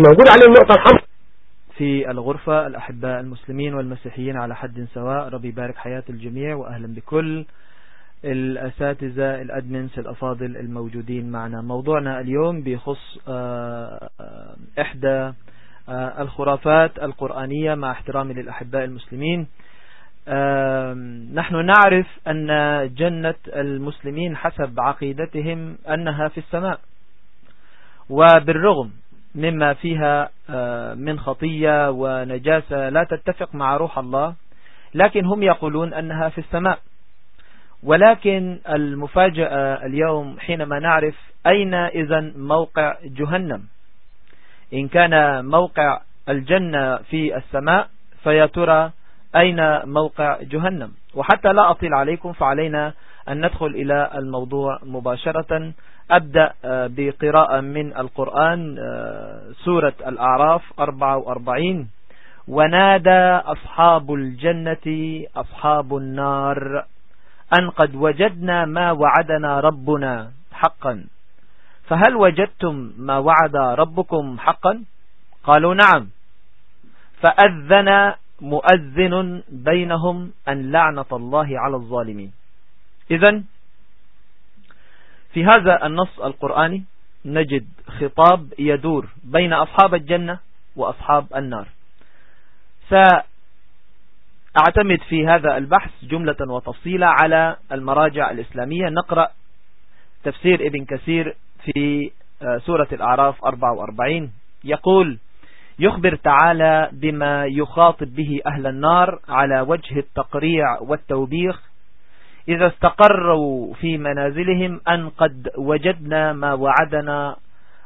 موجود عليه النقطة الحمراء. في الغرفة الأحباء المسلمين والمسيحيين على حد سواء ربي بارك حياة الجميع وأهلا بكل الأساتذة الأدمنس الأفاضل الموجودين معنا. موضوعنا اليوم بخص آه، آه، إحدى آه، الخرافات القرآنية مع احترامي للأحباء المسلمين. نحن نعرف أن جنة المسلمين حسب عقيدتهم أنها في السماء. وبالرغم مما فيها من خطية ونجاسة لا تتفق مع روح الله لكن هم يقولون أنها في السماء. ولكن المفاجأة اليوم حينما نعرف أين إذا موقع جهنم. إن كان موقع الجنة في السماء فيا ترى أين موقع جهنم؟ وحتى لا أطيل عليكم فعلينا أن ندخل إلى الموضوع مباشرة. أبدأ بقراءة من القرآن سورة الأعراف 44 ونادى أصحاب الجنة أصحاب النار أن قد وجدنا ما وعدنا ربنا حقا. فهل وجدتم ما وعد ربكم حقا؟ قالوا نعم. فأذن مؤذن بينهم أن لعنة الله على الظالمين. إذا في هذا النص القرآني نجد خطاب يدور بين أصحاب الجنة وأصحاب النار. أعتمد في هذا البحث جملة وتفصيلة على المراجع الإسلامية. نقرأ تفسير ابن كثير في آه، سورة الأعراف 44 يقول يخبر تعالى بما يخاطب به أهل النار على وجه التقريع والتوبيخ إذا استقروا في منازلهم أن قد وجدنا ما وعدنا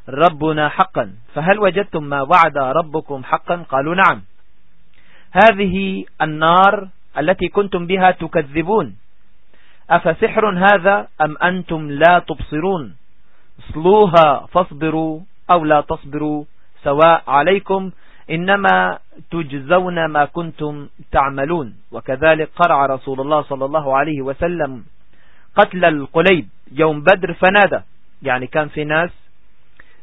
ربنا حقا. فهل وجدتم ما وعد ربكم حقا؟ قالوا نعم. هذه النار التي كنتم بها تكذبون. أفسحر هذا أم أنتم لا تبصرون؟ اصلوها فاصبروا أو لا تصبروا سواء عليكم إنما تجزون ما كنتم تعملون. وكذلك قرع رسول الله صلى الله عليه وسلم قتل القليب يوم بدر فنادى. يعني كان في ناس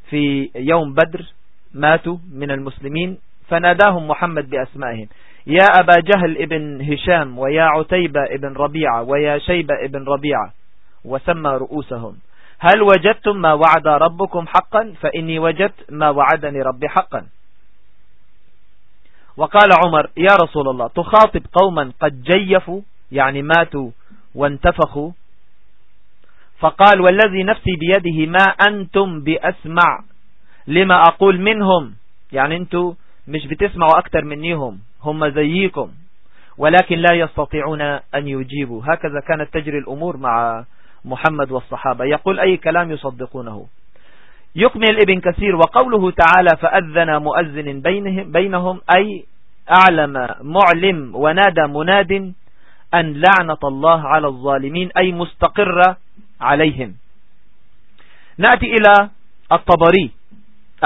في يوم بدر ماتوا من المسلمين فناداهم محمد بأسمائهم. يا أبا جهل ابن هشام ويا عتيبة ابن ربيعة ويا شيبة ابن ربيعة وسمى رؤوسهم. هل وجدتم ما وعد ربكم حقا؟ فإني وجدت ما وعدني ربي حقا. وقال عمر يا رسول الله تخاطب قوما قد جيفوا يعني ماتوا وانتفخوا. فقال والذي نفسي بيده ما أنتم بأسمع لما أقول منهم؟ يعني أنتم مش بتسمعوا أكتر منيهم هم زيكم ولكن لا يستطيعون أن يجيبوا. هكذا كانت تجري الأمور مع محمد والصحابة. يقول أي كلام يصدقونه؟ يكمل ابن كثير وقوله تعالى فأذن مؤذن بينهم, بينهم أي أعلم معلم ونادى مناد أن لعنة الله على الظالمين أي مستقرة عليهم. نأتي إلى الطبري.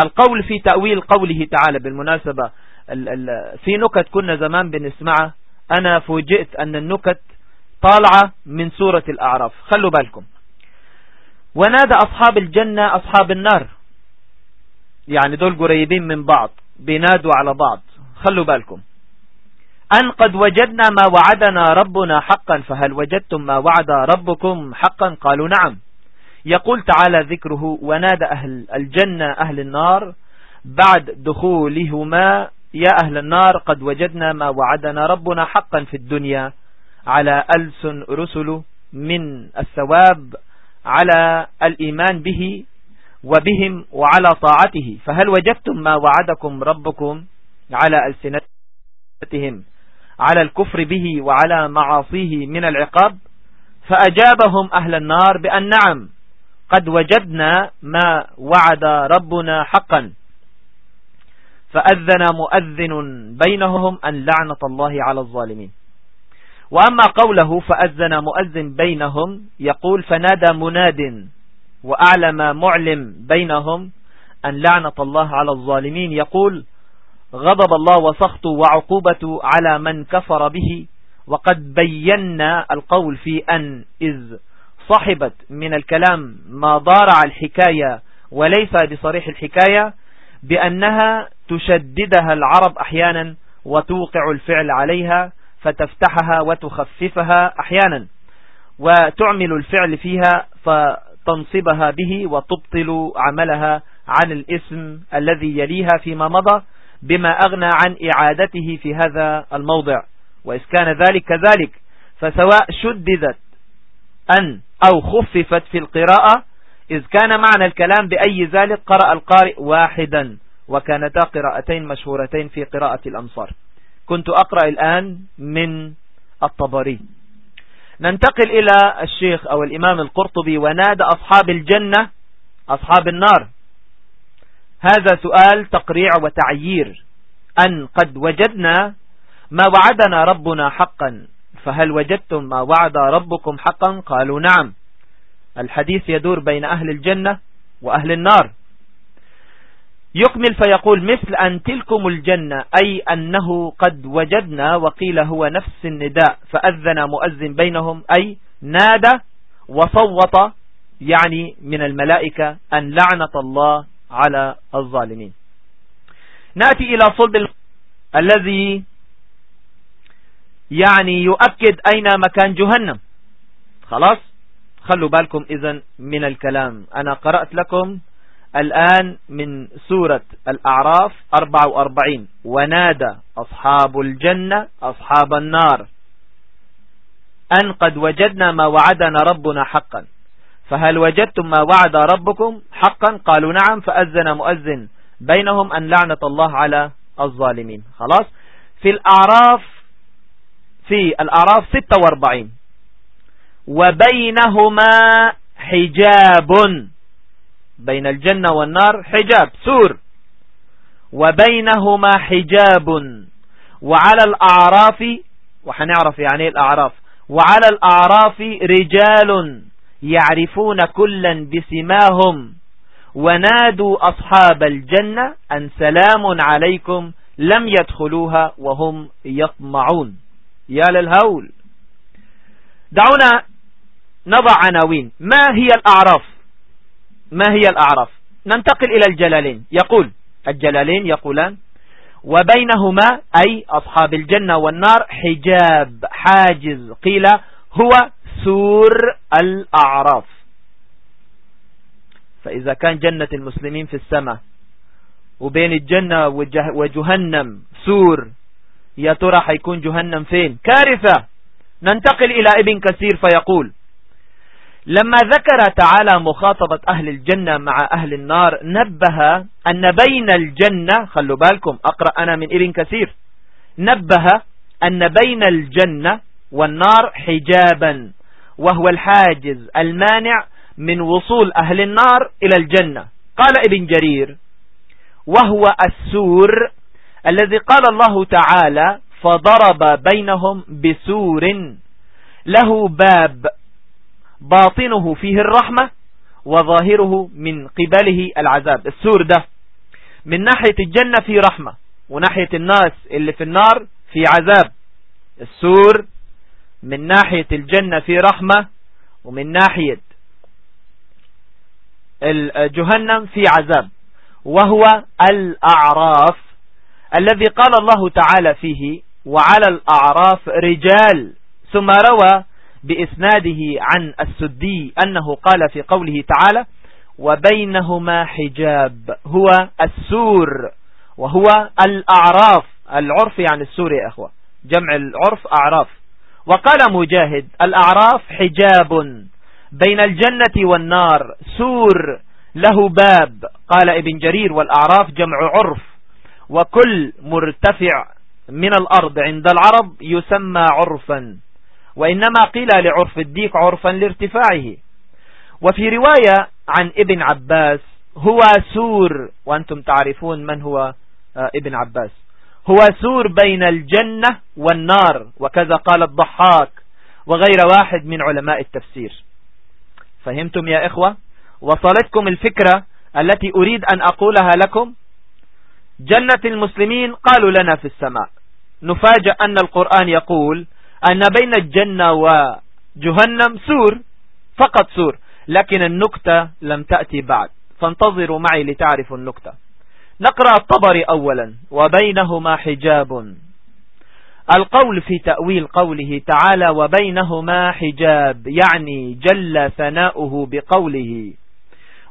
القول في تأويل قوله تعالى بالمناسبة في نكت كنا زمان بنسمعها أنا فوجئت أن النكت طالعة من سورة الأعراف. خلوا بالكم. ونادى أصحاب الجنة أصحاب النار. يعني دول قريبين من بعض بينادوا على بعض. خلوا بالكم. أن قد وجدنا ما وعدنا ربنا حقا فهل وجدتم ما وعد ربكم حقا؟ قالوا نعم. يقول تعالى ذكره ونادى أهل الجنة أهل النار بعد دخولهما يا أهل النار قد وجدنا ما وعدنا ربنا حقا في الدنيا على ألسن رسل من الثواب على الإيمان به وبهم وعلى طاعته. فهل وجدتم ما وعدكم ربكم على ألسنتهم على الكفر به وعلى معاصيه من العقاب؟ فأجابهم أهل النار بأن نعم قد وجدنا ما وعد ربنا حقا. فأذن مؤذن بينهم أن لعنة الله على الظالمين. وأما قوله فأذن مؤذن بينهم يقول فنادى مناد وأعلم معلم بينهم أن لعنة الله على الظالمين. يقول غضب الله وسخط وعقوبة على من كفر به وقد بينا القول في أن إذ صحبت من الكلام ما ضارع الحكاية وليس بصريح الحكاية بأنها تشددها العرب أحيانا وتوقع الفعل عليها. فتفتحها وتخففها أحيانا وتعمل الفعل فيها فتنصبها به وتبطل عملها عن الاسم الذي يليها فيما مضى بما أغنى عن إعادته في هذا الموضع. وإذ كان ذلك كذلك فسواء شددت أن أو خففت في القراءة إذ كان معنى الكلام بأي ذلك قرأ القارئ واحدا وكانتا قراءتين مشهورتين في قراءة الأمصار. كنت أقرأ الآن من الطبري. ننتقل إلى الشيخ أو الإمام القرطبي ونادى أصحاب الجنة أصحاب النار. هذا سؤال تقريع وتعيير. أن قد وجدنا ما وعدنا ربنا حقا فهل وجدتم ما وعد ربكم حقا؟ قالوا نعم. الحديث يدور بين أهل الجنة وأهل النار. يكمل فيقول مثل أن تلكم الجنة أي أنه قد وجدنا وقيل هو نفس النداء فأذن مؤذن بينهم أي نادى وصوت يعني من الملائكة أن لعنة الله على الظالمين. نأتي إلى صلب الذي يعني يؤكد أين مكان جهنم. خلاص؟ خلوا بالكم إذن من الكلام. أنا قرأت لكم الآن من سورة الأعراف 44 ونادى أصحاب الجنة أصحاب النار أن قد وجدنا ما وعدنا ربنا حقا. فهل وجدتم ما وعد ربكم حقا؟ قالوا نعم. فأذن مؤذن بينهم أن لعنة الله على الظالمين. خلاص؟ في الأعراف في الأعراف 46 وبينهما حجاب. بين الجنة والنار حجاب سور. وبينهما حجاب. وعلى الأعراف وحنعرف يعني الأعراف. وعلى الأعراف رجال يعرفون كلا بسماهم. ونادوا أصحاب الجنة أن سلام عليكم لم يدخلوها وهم يطمعون. يا للهول. دعونا نضع عناوين. ما هي الأعراف؟ ما هي الأعراف؟ ننتقل إلى الجلالين. يقول الجلالين يقولان وبينهما أي أصحاب الجنة والنار حجاب حاجز قيل هو سور الأعراف. فإذا كان جنة المسلمين في السماء وبين الجنة وجهنم سور يا ترى حيكون جهنم فين؟ كارثة. ننتقل إلى ابن كثير فيقول لما ذكر تعالى مخاطبة أهل الجنة مع أهل النار نبه أن بين الجنة خلوا بالكم أقرأ أنا من ابن كثير نبه أن بين الجنة والنار حجابا وهو الحاجز المانع من وصول أهل النار إلى الجنة. قال ابن جرير وهو السور الذي قال الله تعالى فضرب بينهم بسور له باب باطنه فيه الرحمة وظاهره من قبله العذاب. السور ده من ناحية الجنة في رحمة وناحية الناس اللي في النار في عذاب. السور من ناحية الجنة في رحمة ومن ناحية جهنم في عذاب. وهو الأعراف الذي قال الله تعالى فيه وعلى الأعراف رجال. ثم روى بإسناده عن السدي أنه قال في قوله تعالى وبينهما حجاب هو السور وهو الأعراف العرف يعني السور يا أخوة جمع العرف أعراف. وقال مجاهد الأعراف حجاب بين الجنة والنار سور له باب قال ابن جرير والأعراف جمع عرف. وكل مرتفع من الأرض عند العرب يسمى عرفا. وإنما قيل لعرف الديك عرفا لارتفاعه. وفي رواية عن ابن عباس هو سور وأنتم تعرفون من هو آه، ابن عباس. هو سور بين الجنة والنار وكذا قال الضحاك وغير واحد من علماء التفسير. فهمتم يا إخوة؟ وصلتكم الفكرة التي أريد أن أقولها لكم؟ جنة المسلمين قالوا لنا في السماء. نفاجأ أن القرآن يقول أن بين الجنة وجهنم سور فقط سور. لكن النكتة لم تأتي بعد. فانتظروا معي لتعرفوا النكتة. نقرأ الطبري أولا. وبينهما حجاب. القول في تأويل قوله تعالى وبينهما حجاب يعني جل ثناؤه بقوله.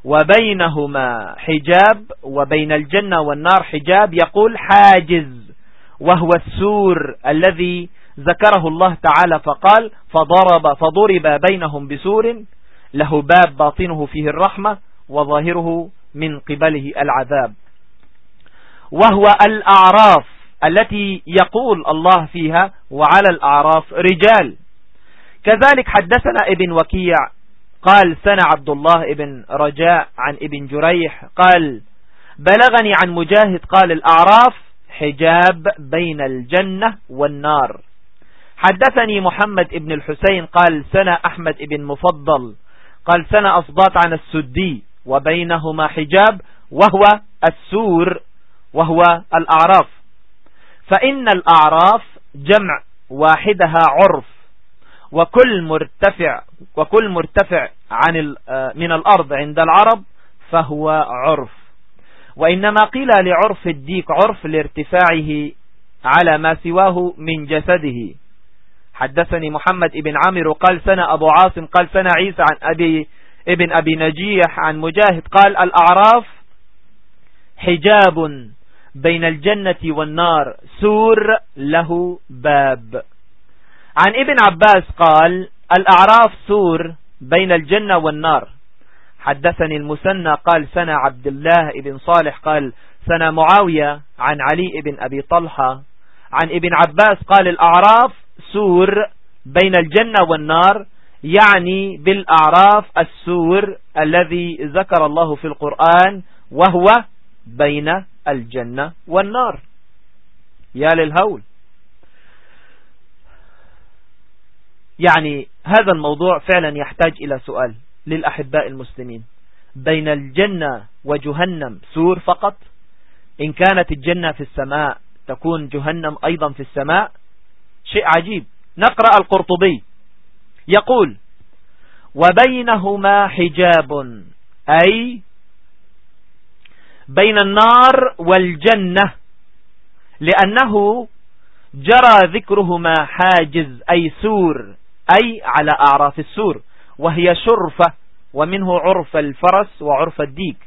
وبينهما حجاب وبين الجنة والنار حجاب يقول حاجز وهو السور الذي ذكره الله تعالى فقال فضرب فضرب بينهم بسور له باب باطنه فيه الرحمة وظاهره من قبله العذاب. وهو الأعراف التي يقول الله فيها وعلى الأعراف رجال. كذلك حدثنا ابن وكيع قال سنة عبد الله ابن رجاء عن ابن جريح قال بلغني عن مجاهد قال الأعراف حجاب بين الجنة والنار. حدثني محمد ابن الحسين قال سنة أحمد ابن مفضل قال سنة أصبات عن السدي وبينهما حجاب وهو السور وهو الأعراف. فإن الأعراف جمع واحدها عرف وكل مرتفع وكل مرتفع عن آه، من الأرض عند العرب فهو عرف. وإنما قيل لعرف الديك عرف لارتفاعه على ما سواه من جسده. حدثني محمد ابن عامر قال سنة أبو عاصم قال سنة عيسى عن أبي ابن أبي نجيح عن مجاهد قال الأعراف حجاب بين الجنة والنار سور له باب. عن ابن عباس قال الأعراف سور بين الجنة والنار. حدثني المثنى قال ثنا عبد الله ابن صالح قال ثنا معاوية عن علي ابن أبي طلحة. عن ابن عباس قال الأعراف سور بين الجنة والنار يعني بالأعراف السور الذي ذكر الله في القرآن وهو بين الجنة والنار. يا للهول. يعني هذا الموضوع فعلا يحتاج إلى سؤال للأحباء المسلمين. بين الجنة وجهنم سور فقط؟ إن كانت الجنة في السماء تكون جهنم أيضا في السماء؟ شيء عجيب. نقرأ القرطبي. يقول وبينهما حجاب أي بين النار والجنة لأنه جرى ذكرهما حاجز أي سور أي على أعراف السور وهي شرفة ومنه عرف الفرس وعرف الديك.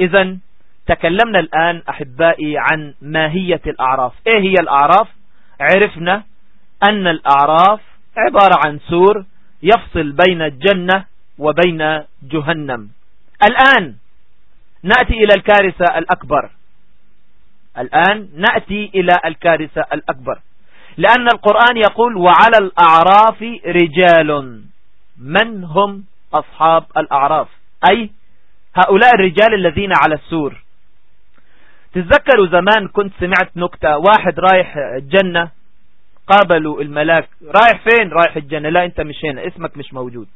إذا تكلمنا الآن أحبائي عن ماهية الأعراف. إيه هي الأعراف؟ عرفنا أن الأعراف عبارة عن سور يفصل بين الجنة وبين جهنم. الآن نأتي إلى الكارثة الأكبر. الآن نأتي إلى الكارثة الأكبر. لأن القرآن يقول وعلى الأعراف رجال. من هم أصحاب الأعراف؟ أي هؤلاء الرجال الذين على السور. تتذكروا زمان كنت سمعت نكتة واحد رايح الجنة قابلوا الملاك رايح فين؟ رايح الجنة. لا انت مش هنا اسمك مش موجود.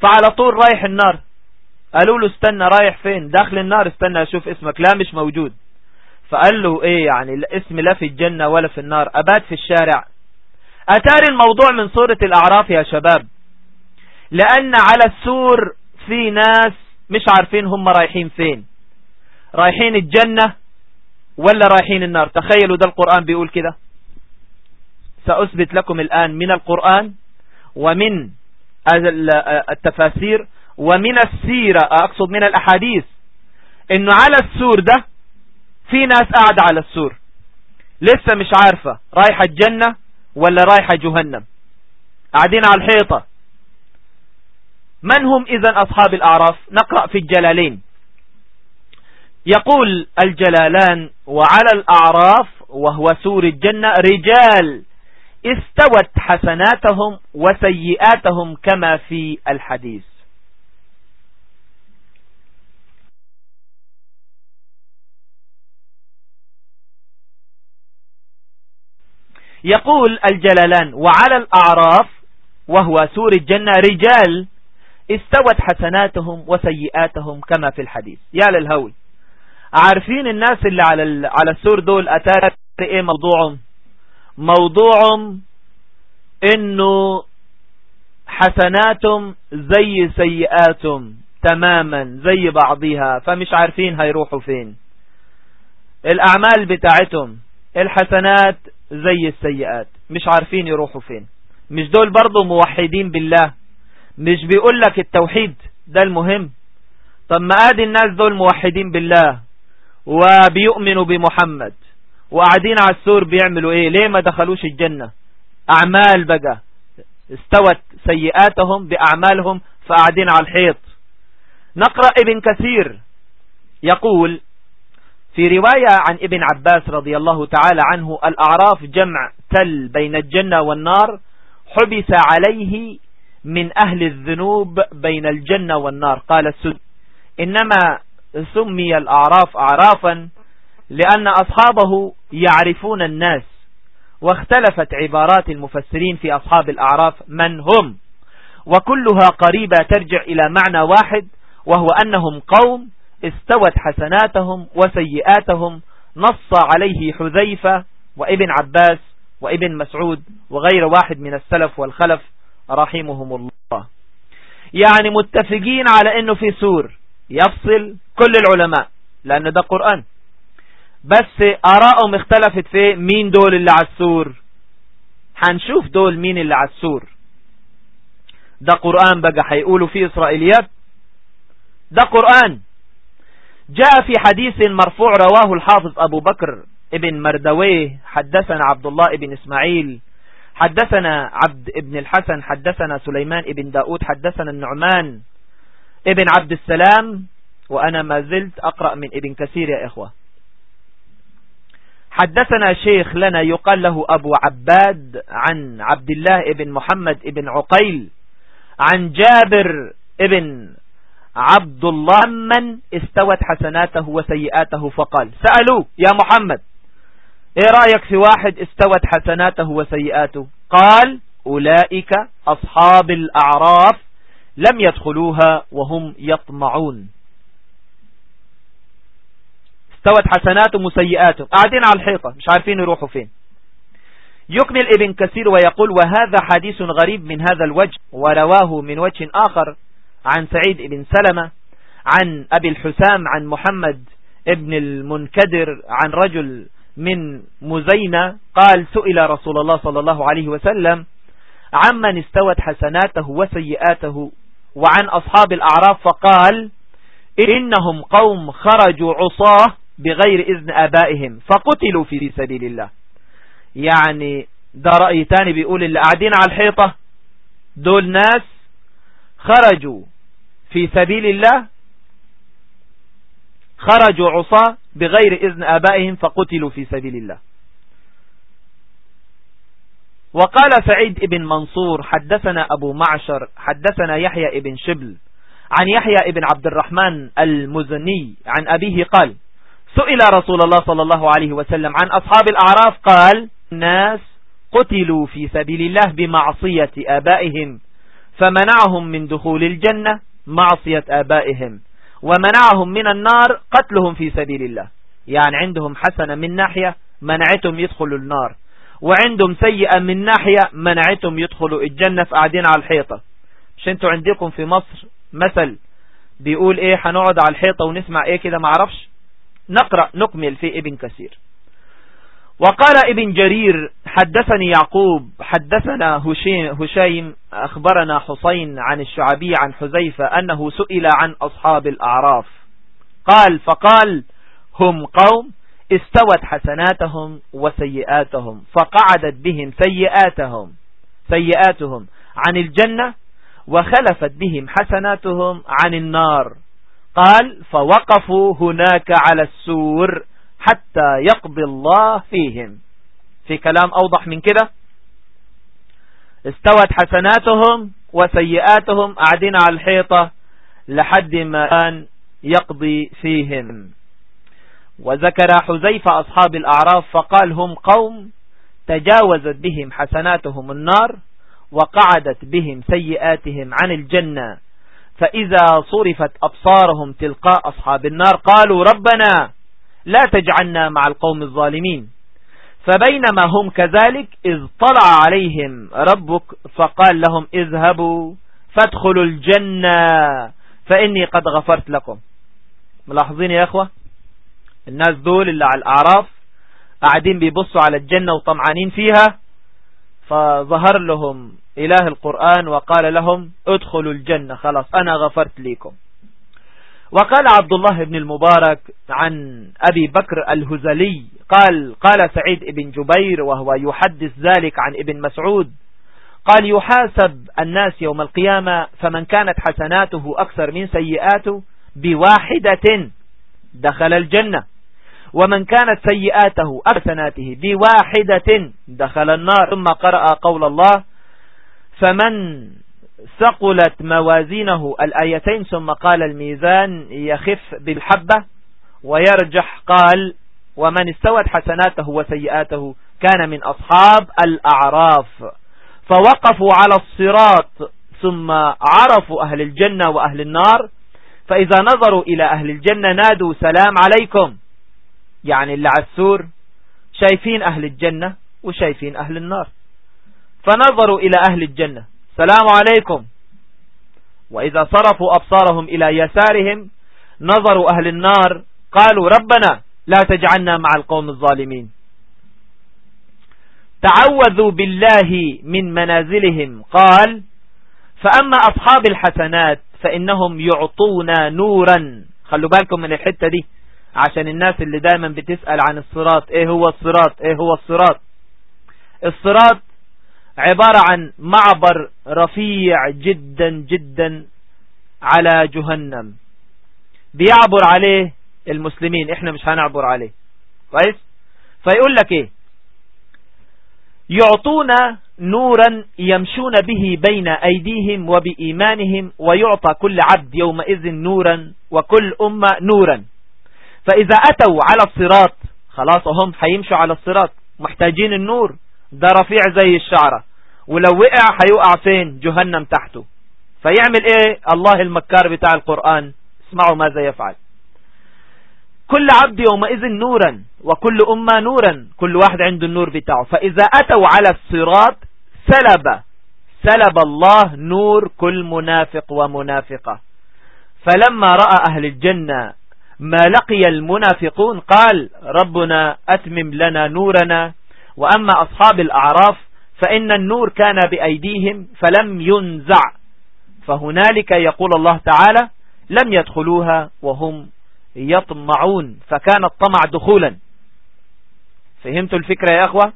فعلى طول رايح النار. قالوا له استنى رايح فين؟ داخل النار استنى أشوف اسمك. لا مش موجود. فقال له إيه يعني؟ الاسم لا في الجنة ولا في النار ابات في الشارع. أتاري الموضوع من صورة الأعراف يا شباب. لأن على السور في ناس مش عارفين هم رايحين فين. رايحين الجنة ولا رايحين النار؟ تخيلوا ده القرآن بيقول كده. سأثبت لكم الآن من القرآن ومن التفاسير ومن السيرة أقصد من الأحاديث إنه على السور ده في ناس قاعدة على السور. لسه مش عارفة رايحة الجنة ولا رايحة جهنم. قاعدين على الحيطة. من هم إذا أصحاب الأعراف؟ نقرأ في الجلالين. يقول الجلالان وعلى الأعراف وهو سور الجنة رجال استوت حسناتهم وسيئاتهم كما في الحديث. يقول الجلالان وعلى الأعراف وهو سور الجنة رجال استوت حسناتهم وسيئاتهم كما في الحديث. يا للهول. عارفين الناس اللي على على السور دول أتاري إيه موضوعهم؟ موضوعهم إنه حسناتهم زي سيئاتهم تماما زي بعضها فمش عارفين هيروحوا فين. الأعمال بتاعتهم الحسنات زي السيئات مش عارفين يروحوا فين. مش دول برضو موحدين بالله؟ مش بيقول لك التوحيد ده المهم؟ طب ما آدي الناس دول موحدين بالله. وبيؤمنوا بمحمد. وقاعدين على السور بيعملوا إيه؟ ليه ما دخلوش الجنة؟ أعمال بقى. استوت سيئاتهم بأعمالهم فقاعدين على الحيط. نقرأ ابن كثير يقول في رواية عن ابن عباس رضي الله تعالى عنه الأعراف جمع تل بين الجنة والنار حبس عليه من أهل الذنوب بين الجنة والنار. قال السد إنما سمي الأعراف أعرافا لأن أصحابه يعرفون الناس واختلفت عبارات المفسرين في أصحاب الأعراف من هم. وكلها قريبة ترجع إلى معنى واحد وهو أنهم قوم استوت حسناتهم وسيئاتهم نص عليه حذيفة وابن عباس وابن مسعود وغير واحد من السلف والخلف رحمهم الله. يعني متفقين على إنه في سور. يفصل كل العلماء لأن ده قرآن. بس ارائهم اختلفت في مين دول اللي على السور. هنشوف دول مين اللي على السور. ده قرآن بقى هيقولوا فيه إسرائيليات. ده قرآن. جاء في حديث مرفوع رواه الحافظ أبو بكر ابن مردويه حدثنا عبد الله ابن إسماعيل حدثنا عبد ابن الحسن حدثنا سليمان ابن داود حدثنا النعمان. ابن عبد السلام وأنا ما زلت أقرأ من ابن كثير يا إخوة. حدثنا شيخ لنا يقال له أبو عباد عن عبد الله ابن محمد ابن عقيل عن جابر ابن عبد الله من استوت حسناته وسيئاته فقال سألوا يا محمد إيه رأيك في واحد استوت حسناته وسيئاته؟ قال أولئك أصحاب الأعراف لم يدخلوها وهم يطمعون. استوت حسناتهم وسيئاتهم قاعدين على الحيطة مش عارفين يروحوا فين. يكمل ابن كثير ويقول وهذا حديث غريب من هذا الوجه ورواه من وجه آخر عن سعيد بن سلمة عن أبي الحسام عن محمد ابن المنكدر عن رجل من مزينة قال سئل رسول الله صلى الله عليه وسلم عمن استوت حسناته وسيئاته وعن أصحاب الأعراف فقال إنهم قوم خرجوا عصاه بغير إذن أبائهم فقتلوا في سبيل الله. يعني ده رأي تاني بيقول اللي قاعدين على الحيطة دول ناس خرجوا في سبيل الله خرجوا عصاة بغير إذن آبائهم فقتلوا في سبيل الله. وقال سعيد بن منصور حدثنا أبو معشر حدثنا يحيى بن شبل عن يحيى بن عبد الرحمن المزني عن أبيه قال سئل رسول الله صلى الله عليه وسلم عن أصحاب الأعراف قال الناس قتلوا في سبيل الله بمعصية آبائهم فمنعهم من دخول الجنة معصية آبائهم ومنعهم من النار قتلهم في سبيل الله. يعني عندهم حسنة من ناحية منعتهم يدخلوا النار. وعندهم سيئة من ناحية منعتهم يدخلوا الجنة فقاعدين على الحيطة. مش أنتوا عندكم في مصر مثل بيقول إيه هنقعد على الحيطة ونسمع إيه كده معرفش نقرأ نكمل في ابن كثير. وقال ابن جرير حدثني يعقوب حدثنا هشيم أخبرنا حسين عن الشعبي عن حزيفة أنه سئل عن أصحاب الأعراف. قال فقال هم قوم استوت حسناتهم وسيئاتهم فقعدت بهم سيئاتهم سيئاتهم عن الجنة وخلفت بهم حسناتهم عن النار. قال فوقفوا هناك على السور حتى يقضي الله فيهم. في كلام أوضح من كده؟ استوت حسناتهم وسيئاتهم قاعدين على الحيطة لحد ما كان يقضي فيهم. وذكر حزيفة أصحاب الأعراف فقال هم قوم تجاوزت بهم حسناتهم النار وقعدت بهم سيئاتهم عن الجنة. فإذا صرفت أبصارهم تلقاء أصحاب النار قالوا ربنا لا تجعلنا مع القوم الظالمين. فبينما هم كذلك إذ طلع عليهم ربك فقال لهم اذهبوا فادخلوا الجنة فإني قد غفرت لكم. ملاحظين يا أخوة؟ الناس دول اللي على الأعراف قاعدين بيبصوا على الجنة وطمعانين فيها فظهر لهم إله القرآن وقال لهم ادخلوا الجنة خلاص أنا غفرت لكم وقال عبد الله بن المبارك عن أبي بكر الهزلي قال قال سعيد بن جبير وهو يحدث ذلك عن ابن مسعود قال يحاسب الناس يوم القيامة فمن كانت حسناته أكثر من سيئاته بواحدة دخل الجنة. ومن كانت سيئاته أحسناته بواحدة دخل النار ثم قرأ قول الله فمن ثقلت موازينه الآيتين ثم قال الميزان يخف بالحبة ويرجح قال ومن استوت حسناته وسيئاته كان من أصحاب الأعراف فوقفوا على الصراط ثم عرفوا أهل الجنة وأهل النار فإذا نظروا إلى أهل الجنة نادوا سلام عليكم يعني اللي على السور شايفين أهل الجنة وشايفين أهل النار. فنظروا إلى أهل الجنة. سلام عليكم. وإذا صرفوا أبصارهم إلى يسارهم نظروا أهل النار قالوا ربنا لا تجعلنا مع القوم الظالمين. تعوذوا بالله من منازلهم. قال فأما أصحاب الحسنات فإنهم يعطونا نورا. خلوا بالكم من الحتة دي. عشان الناس اللي دايما بتسأل عن الصراط إيه هو الصراط؟ إيه هو الصراط؟ الصراط عبارة عن معبر رفيع جدا جدا على جهنم. بيعبر عليه المسلمين إحنا مش هنعبر عليه. كويس؟ فيقول لك إيه؟ يعطونا نورا يمشون به بين أيديهم وبإيمانهم ويعطى كل عبد يومئذ نورا وكل أمة نورا. فإذا أتوا على الصراط خلاص هم حيمشوا على الصراط محتاجين النور. ده رفيع زي الشعرة. ولو وقع هيقع فين؟ جهنم تحته. فيعمل إيه الله المكار بتاع القرآن؟ اسمعوا ماذا يفعل. كل عبد يومئذ نورا وكل أمة نورا كل واحد عنده النور بتاعه. فإذا أتوا على الصراط سلب سلب الله نور كل منافق ومنافقة. فلما رأى أهل الجنة ما لقي المنافقون قال ربنا أتمم لنا نورنا وأما أصحاب الأعراف فإن النور كان بأيديهم فلم ينزع فهنالك يقول الله تعالى لم يدخلوها وهم يطمعون فكان الطمع دخولا. فهمتوا الفكرة يا أخوة؟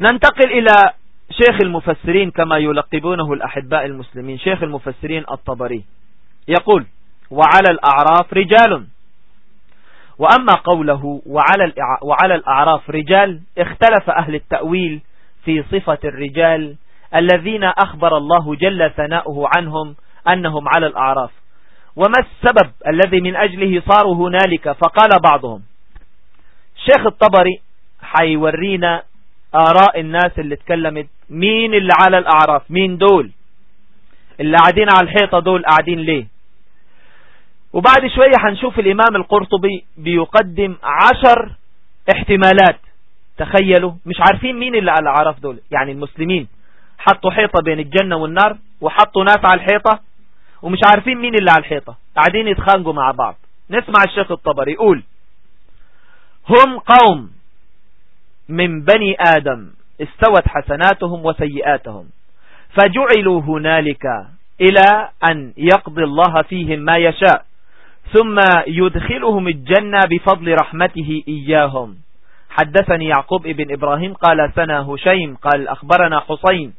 ننتقل إلى شيخ المفسرين كما يلقبونه الأحباء المسلمين شيخ المفسرين الطبري. يقول وعلى الأعراف رجال. وأما قوله وعلى, وعلى الأعراف رجال اختلف أهل التأويل في صفة الرجال الذين أخبر الله جل ثناؤه عنهم أنهم على الأعراف. وما السبب الذي من أجله صاروا هنالك؟ فقال بعضهم. شيخ الطبري حيورينا آراء الناس اللي اتكلمت. مين اللي على الأعراف؟ مين دول؟ اللي قاعدين على الحيطة دول قاعدين ليه؟ وبعد شوية هنشوف الإمام القرطبي بيقدم عشر احتمالات. تخيلوا مش عارفين مين اللي على الأعراف دول يعني المسلمين. حطوا حيطة بين الجنة والنار وحطوا ناس على الحيطة ومش عارفين مين اللي على الحيطة. قاعدين يتخانقوا مع بعض. نسمع الشيخ الطبري يقول هم قوم من بني آدم استوت حسناتهم وسيئاتهم فجعلوا هنالك إلى أن يقضي الله فيهم ما يشاء. ثم يدخلهم الجنة بفضل رحمته إياهم. حدثني يعقوب ابن إبراهيم قال سنة هشيم قال أخبرنا حسين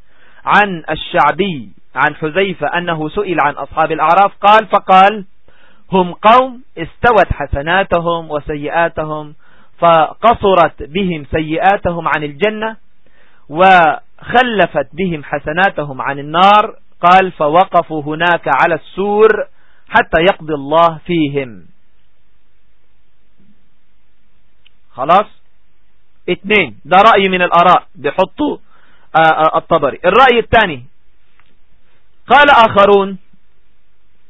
عن الشعبي عن حذيفة أنه سئل عن أصحاب الأعراف قال فقال هم قوم استوت حسناتهم وسيئاتهم فقصرت بهم سيئاتهم عن الجنة وخلفت بهم حسناتهم عن النار. قال فوقفوا هناك على السور حتى يقضي الله فيهم. خلاص؟ اثنين. ده رأي من الأراء. بيحطوا آه، آه، الطبري. الرأي الثاني. قال آخرون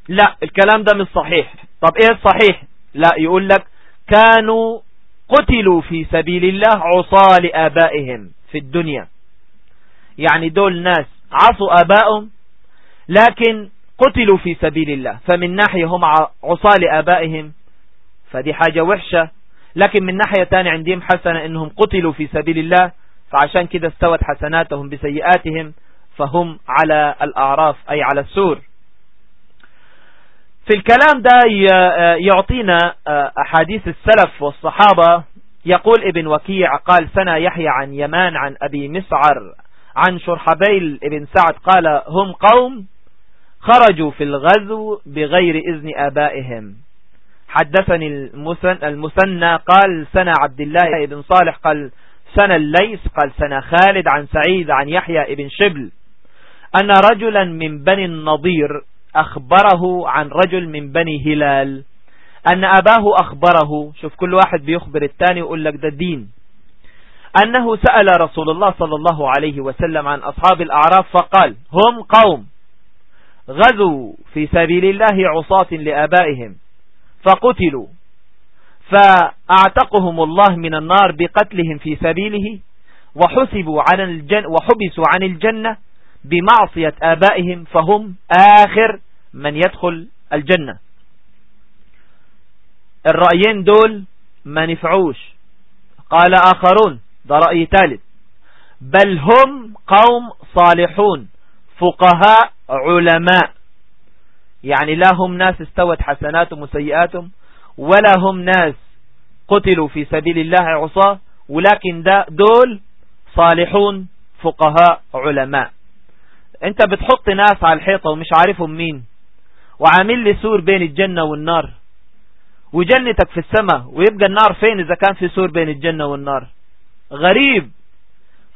لا الكلام ده مش صحيح. طب إيه الصحيح؟ لا يقول لك كانوا قتلوا في سبيل الله عصى لآبائهم في الدنيا. يعني دول ناس عصوا آبائهم لكن قتلوا في سبيل الله. فمن ناحية هم عصى لآبائهم فدي حاجة وحشة. لكن من ناحية تانية عندهم حسنة إنهم قتلوا في سبيل الله. فعشان كده استوت حسناتهم بسيئاتهم فهم على الأعراف أي على السور. في الكلام ده يعطينا أحاديث السلف والصحابة. يقول ابن وكيع قال سنة يحيى عن يمان عن أبي مسعر عن شرحبيل ابن سعد قال هم قوم خرجوا في الغزو بغير إذن آبائهم. حدثني المثنى قال سنة عبد الله بن صالح قال سنة الليس قال سنة خالد عن سعيد عن يحيى بن شبل أن رجلا من بني النضير أخبره عن رجل من بني هلال أن أباه أخبره. شوف كل واحد بيخبر الثاني ويقول لك ده دين. أنه سأل رسول الله صلى الله عليه وسلم عن أصحاب الأعراف فقال هم قوم. غزوا في سبيل الله عصاة لآبائهم فقتلوا فأعتقهم الله من النار بقتلهم في سبيله وحسبوا عن الجنة وحبسوا عن الجنة بمعصية آبائهم فهم آخر من يدخل الجنة. الرأيين دول ما نفعوش. قال آخرون ده رأي ثالث. بل هم قوم صالحون. فقهاء علماء يعني لا هم ناس استوت حسناتهم وسيئاتهم ولا هم ناس قتلوا في سبيل الله عصاه ولكن ده دول صالحون فقهاء علماء انت بتحط ناس على الحيطة ومش عارفهم مين وعامل لي سور بين الجنة والنار وجنتك في السماء ويبقى النار فين إذا كان في سور بين الجنة والنار غريب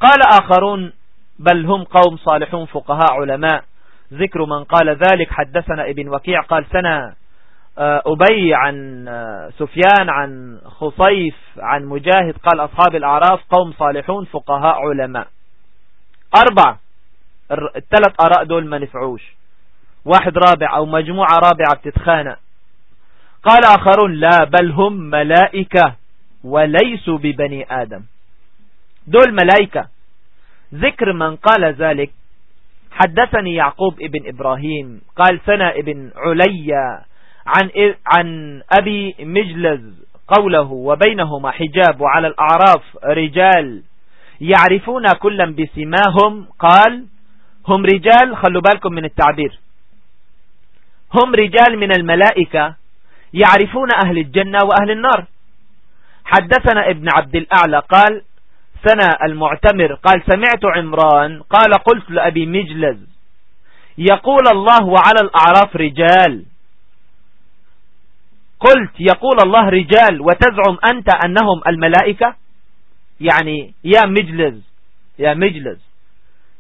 قال آخرون بل هم قوم صالحون فقهاء علماء. ذكر من قال ذلك حدثنا ابن وكيع قال سنة آه، أبي عن آه، سفيان عن خصيف عن مجاهد قال أصحاب الأعراف قوم صالحون فقهاء علماء. أربع الثلاث أراء دول ما نفعوش. واحد رابع أو مجموعة رابعة بتتخانق. قال آخرون لا بل هم ملائكة وليسوا ببني آدم. دول ملائكة. ذكر من قال ذلك. حدثني يعقوب ابن إبراهيم قال سنة ابن عليا عن, عن أبي مجلز قوله وبينهما حجاب وعلى الأعراف رجال يعرفون كلا بسماهم. قال هم رجال خلوا بالكم من التعبير. هم رجال من الملائكة يعرفون أهل الجنة وأهل النار. حدثنا ابن عبد الأعلى قال سنة المعتمر قال سمعت عمران قال قلت لأبي مجلز يقول الله وعلى الأعراف رجال قلت يقول الله رجال وتزعم أنت أنهم الملائكة يعني يا مجلز يا مجلز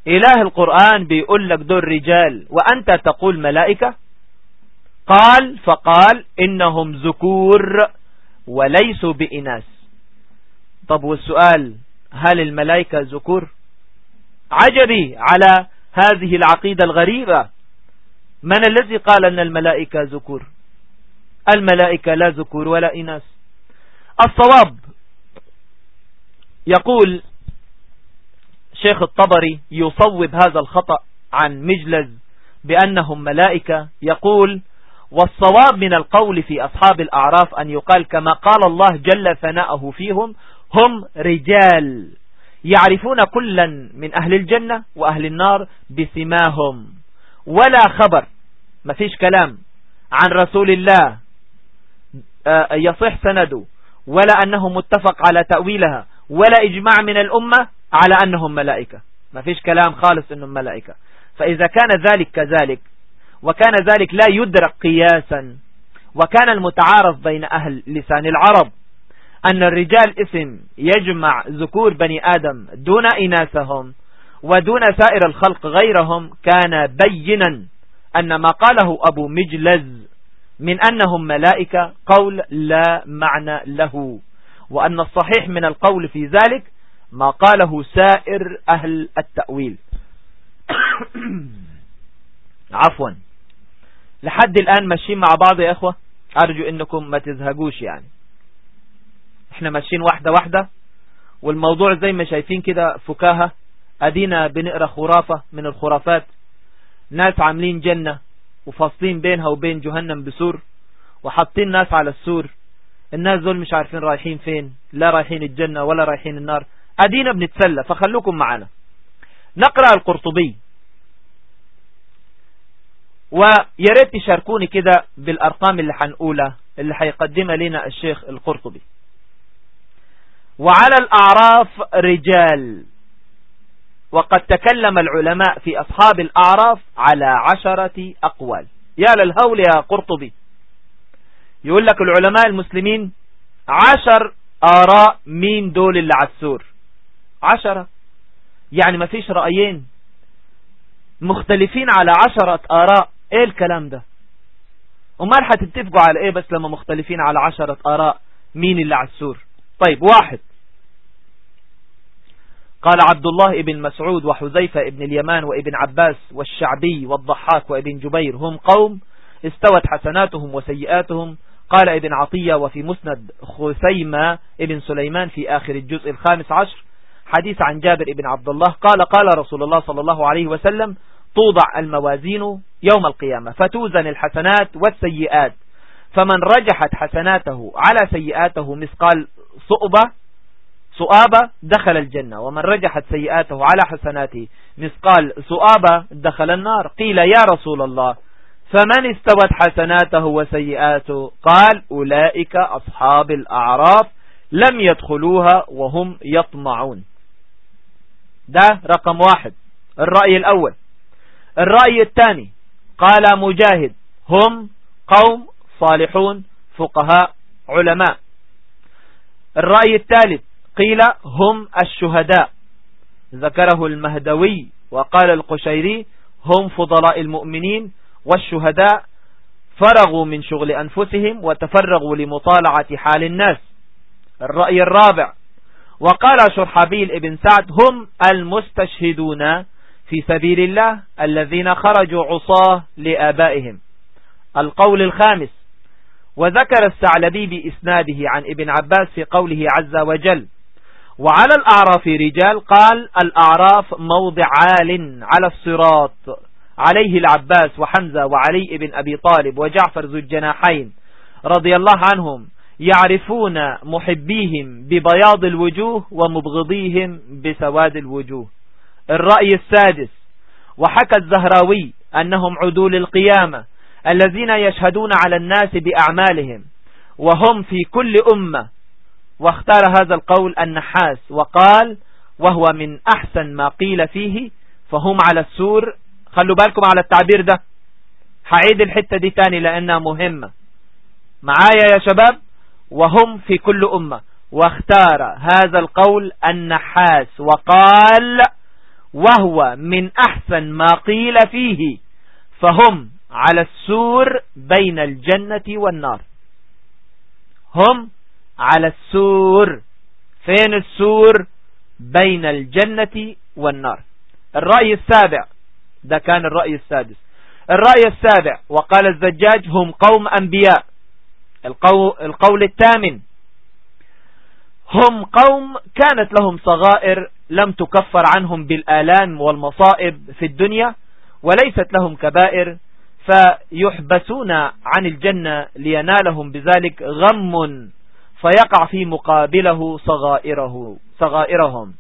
إله القرآن بيقول لك دول رجال وأنت تقول ملائكة قال فقال إنهم ذكور وليسوا بإناس طب والسؤال هل الملائكة ذكور؟ عجبي على هذه العقيدة الغريبة. من الذي قال أن الملائكة ذكور؟ الملائكة لا ذكور ولا إناس الصواب يقول شيخ الطبري يصوب هذا الخطأ عن مجلز بأنهم ملائكة يقول والصواب من القول في أصحاب الأعراف أن يقال كما قال الله جل ثناءه فيهم هم رجال يعرفون كلا من أهل الجنة وأهل النار بسماهم. ولا خبر ما فيش كلام عن رسول الله آه، يصح سنده ولا أنه متفق على تأويلها ولا إجماع من الأمة على أنهم ملائكة. ما فيش كلام خالص أنهم ملائكة. فإذا كان ذلك كذلك وكان ذلك لا يدرك قياسا وكان المتعارف بين أهل لسان العرب أن الرجال اسم يجمع ذكور بني آدم دون إناثهم ودون سائر الخلق غيرهم كان بينا أن ما قاله أبو مجلز من أنهم ملائكة قول لا معنى له وأن الصحيح من القول في ذلك ما قاله سائر أهل التأويل. عفوا. لحد الآن ماشيين مع بعض يا إخوة؟ أرجو أنكم ما تزهقوش يعني. إحنا ماشيين واحدة واحدة والموضوع زي ما شايفين كده فكاهة. أدينا بنقرأ خرافة من الخرافات. ناس عاملين جنة وفاصلين بينها وبين جهنم بسور وحاطين ناس على السور. الناس دول مش عارفين رايحين فين لا رايحين الجنة ولا رايحين النار. أدينا بنتسلى فخلوكم معنا. نقرأ القرطبي. وياريت تشاركوني كده بالأرقام اللي حنقولها اللي حيقدمها لنا الشيخ القرطبي. وعلى الأعراف رجال. وقد تكلم العلماء في أصحاب الأعراف على عشرة أقوال. يا للهول يا قرطبي. يقول لك العلماء المسلمين عشر آراء مين دول اللي على السور عشرة. يعني ما فيش رأيين. مختلفين على عشرة آراء. إيه الكلام ده؟ أمال هتتفقوا على إيه بس لما مختلفين على عشرة آراء مين اللي على السور طيب واحد. قال عبد الله ابن مسعود وحذيفة ابن اليمان وابن عباس والشعبي والضحاك وابن جبير هم قوم استوت حسناتهم وسيئاتهم. قال ابن عطية وفي مسند خثيمة ابن سليمان في آخر الجزء الخامس عشر حديث عن جابر ابن عبد الله. قال قال رسول الله صلى الله عليه وسلم توضع الموازين يوم القيامة فتوزن الحسنات والسيئات فمن رجحت حسناته على سيئاته مثقال صؤبة سؤابة دخل الجنة ومن رجحت سيئاته على حسناته مثقال سؤابة دخل النار. قيل يا رسول الله فمن استوت حسناته وسيئاته؟ قال أولئك أصحاب الأعراف لم يدخلوها وهم يطمعون. ده رقم واحد. الرأي الأول. الرأي الثاني. قال مجاهد هم قوم صالحون فقهاء علماء. الرأي الثالث قيل هم الشهداء. ذكره المهدوي وقال القشيري هم فضلاء المؤمنين والشهداء فرغوا من شغل أنفسهم وتفرغوا لمطالعة حال الناس. الرأي الرابع وقال شرحبيل ابن سعد هم المستشهدون في سبيل الله الذين خرجوا عصاه لآبائهم. القول الخامس وذكر الثعلبي بإسناده عن ابن عباس في قوله عز وجل وعلى الأعراف رجال قال الأعراف موضع عال على الصراط عليه العباس وحمزة وعلي ابن أبي طالب وجعفر ذو الجناحين رضي الله عنهم يعرفون محبيهم ببياض الوجوه ومبغضيهم بسواد الوجوه. الرأي السادس وحكى الزهراوي أنهم عدول القيامة الذين يشهدون على الناس بأعمالهم وهم في كل أمة. واختار هذا القول النحاس وقال وهو من أحسن ما قيل فيه فهم على السور. خلوا بالكم على التعبير ده. هعيد الحتة دي تاني لأنها مهمة. معايا يا شباب؟ وهم في كل أمة. واختار هذا القول النحاس وقال وهو من أحسن ما قيل فيه فهم على السور بين الجنة والنار. هم على السور فين السور؟ بين الجنة والنار. الرأي السابع ده كان الرأي السادس. الرأي السابع وقال الزجاج هم قوم أنبياء. القول, القول الثامن هم قوم كانت لهم صغائر لم تكفر عنهم بالآلام والمصائب في الدنيا وليست لهم كبائر فيحبسون عن الجنة لينالهم بذلك غم فيقع في مقابله صغائره صغائرهم.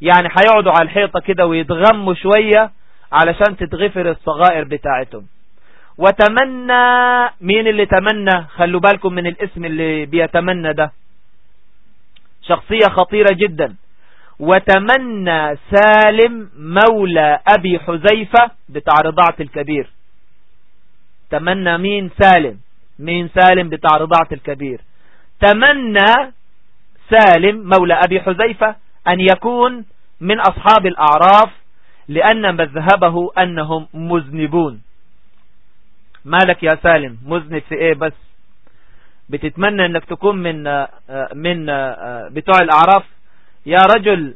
يعني هيقعدوا على الحيطة كده ويتغموا شوية علشان تتغفر الصغائر بتاعتهم. وتمنى مين اللي تمنى؟ خلوا بالكم من الاسم اللي بيتمنى ده. شخصية خطيرة جدا. وتمنى سالم مولى أبي حزيفة بتاع رضاعة الكبير. تمنى مين؟ سالم. مين سالم؟ بتاع رضاعة الكبير. تمنى سالم مولى أبي حذيفة أن يكون من أصحاب الأعراف لأن مذهبه أنهم مذنبون. مالك يا سالم؟ مذنب في إيه بس؟ بتتمنى أنك تكون من من بتوع الأعراف. يا رجل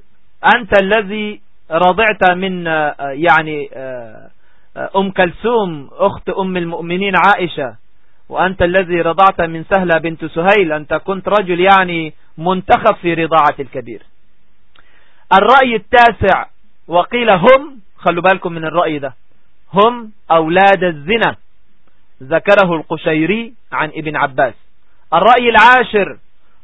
أنت الذي رضعت من يعني أم كلثوم أخت أم المؤمنين عائشة. وأنت الذي رضعت من سهلة بنت سهيل أنت كنت رجل يعني منتخب في رضاعة الكبير. الرأي التاسع وقيل هم خلوا بالكم من الرأي ده هم أولاد الزنا ذكره القشيري عن ابن عباس. الرأي العاشر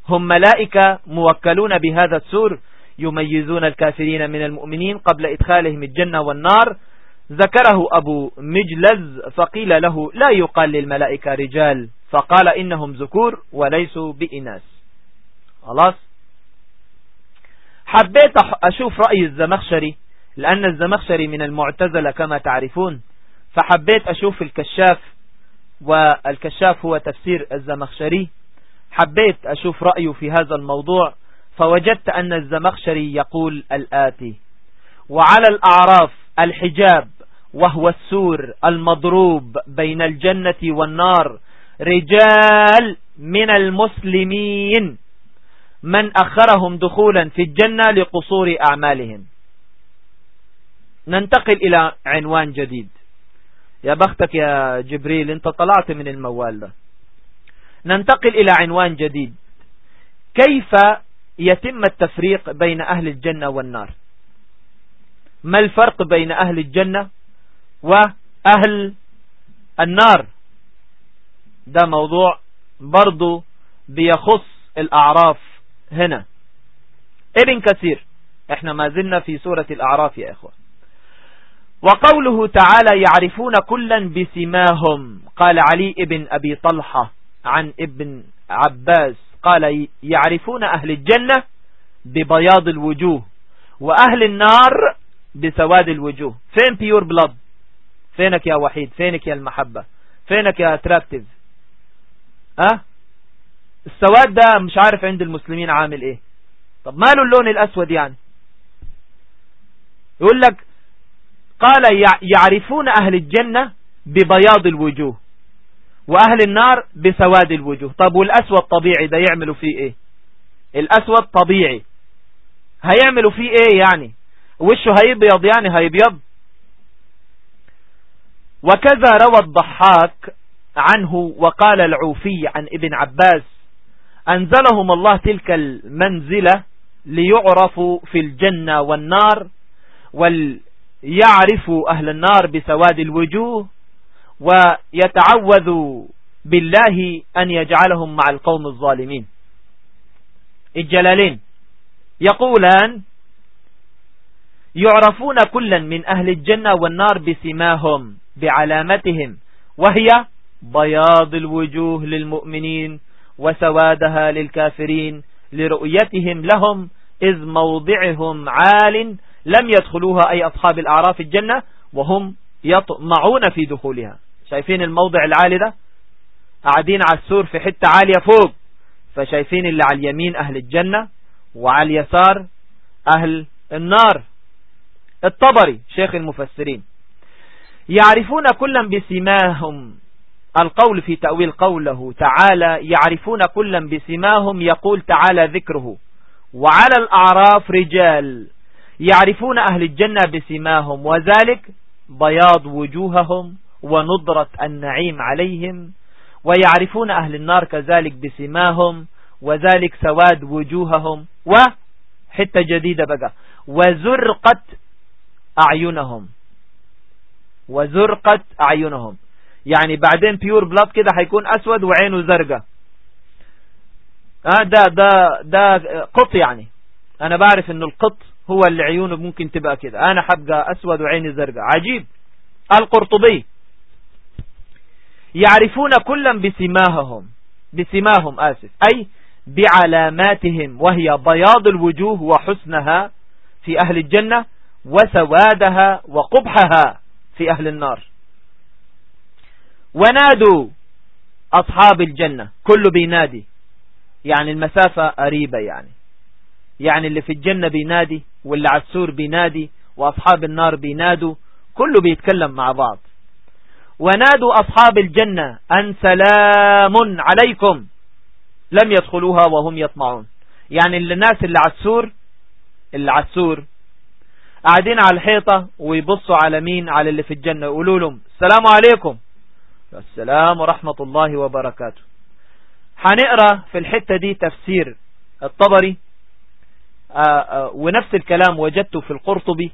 هم ملائكة موكلون بهذا السور يميزون الكافرين من المؤمنين قبل إدخالهم الجنة والنار ذكره أبو مجلز فقيل له لا يقال للملائكة رجال فقال إنهم ذكور وليسوا بإناس خلاص؟ حبيت أشوف رأي الزمخشري لأن الزمخشري من المعتزلة كما تعرفون فحبيت أشوف الكشاف والكشاف هو تفسير الزمخشري. حبيت أشوف رأيه في هذا الموضوع فوجدت أن الزمخشري يقول الآتي. وعلى الأعراف الحجاب وهو السور المضروب بين الجنة والنار. رجال من المسلمين من أخرهم دخولا في الجنة لقصور أعمالهم. ننتقل إلى عنوان جديد. يا بختك يا جبريل أنت طلعت من الموال ده. ننتقل إلى عنوان جديد. كيف يتم التفريق بين أهل الجنة والنار؟ ما الفرق بين أهل الجنة وأهل النار. ده موضوع برضو بيخص الأعراف هنا. ابن كثير إحنا ما زلنا في سورة الأعراف يا إخوة. وقوله تعالى يعرفون كلا بسماهم. قال علي ابن أبي طلحة عن ابن عباس قال يعرفون أهل الجنة ببياض الوجوه وأهل النار بسواد الوجوه. فين pure blood فينك يا وحيد؟ فينك يا المحبة؟ فينك يا attractive آه السواد ده مش عارف عند المسلمين عامل إيه. طب ماله اللون الأسود يعني؟ يقول لك قال يعرفون أهل الجنة ببياض الوجوه وأهل النار بسواد الوجوه. طب والأسود طبيعي ده يعملوا فيه إيه؟ الأسود طبيعي. هيعملوا فيه إيه يعني؟ وشه هيبيض يعني هيبيض؟ وكذا روى الضحاك عنه وقال العوفي عن ابن عباس أنزلهم الله تلك المنزلة ليعرفوا في الجنة والنار وليعرفوا أهل النار بسواد الوجوه ويتعوذوا بالله أن يجعلهم مع القوم الظالمين. الجلالين يقولان يعرفون كلا من أهل الجنة والنار بسماهم. بعلامتهم وهي بياض الوجوه للمؤمنين وسوادها للكافرين لرؤيتهم لهم إذ موضعهم عال لم يدخلوها أي أصحاب الأعراف الجنة وهم يطمعون في دخولها. شايفين الموضع العالي ده؟ قاعدين على السور في حتة عالية فوق. فشايفين اللي على اليمين أهل الجنة وعلى اليسار أهل النار. الطبري شيخ المفسرين. يعرفون كلا بسماهم. القول في تأويل قوله تعالى يعرفون كلا بسماهم يقول تعالى ذكره. وعلى الأعراف رجال. يعرفون أهل الجنة بسماهم. وذلك بياض وجوههم ونضرة النعيم عليهم. ويعرفون أهل النار كذلك بسماهم. وذلك سواد وجوههم. وحتة جديدة بقى. وزرقت أعينهم. وزرقت أعينهم. يعني بعدين بيور بلاد كده هيكون أسود وعينه زرقة آه ده ده ده قط يعني. أنا بعرف إنه القط هو اللي عيونه ممكن تبقى كده. أنا حبقى أسود وعيني زرقة عجيب. القرطبي. يعرفون كلا بسماههم. بسماهم آسف. أي بعلاماتهم. وهي بياض الوجوه وحسنها في أهل الجنة وسوادها وقبحها. في أهل النار. ونادوا أصحاب الجنة كله بينادي. يعني المسافة قريبة يعني. يعني اللي في الجنة بينادي واللي على السور بينادي وأصحاب النار بينادوا كله بيتكلم مع بعض. ونادوا أصحاب الجنة أن سلام عليكم. لم يدخلوها وهم يطمعون. يعني الناس اللي على السور اللي على السور قاعدين على الحيطة ويبصوا على مين؟ على اللي في الجنة. يقولوا لهم السلام عليكم. السلام ورحمة الله وبركاته. هنقرأ في الحتة دي تفسير الطبري آه، آه، ونفس الكلام وجدته في القرطبي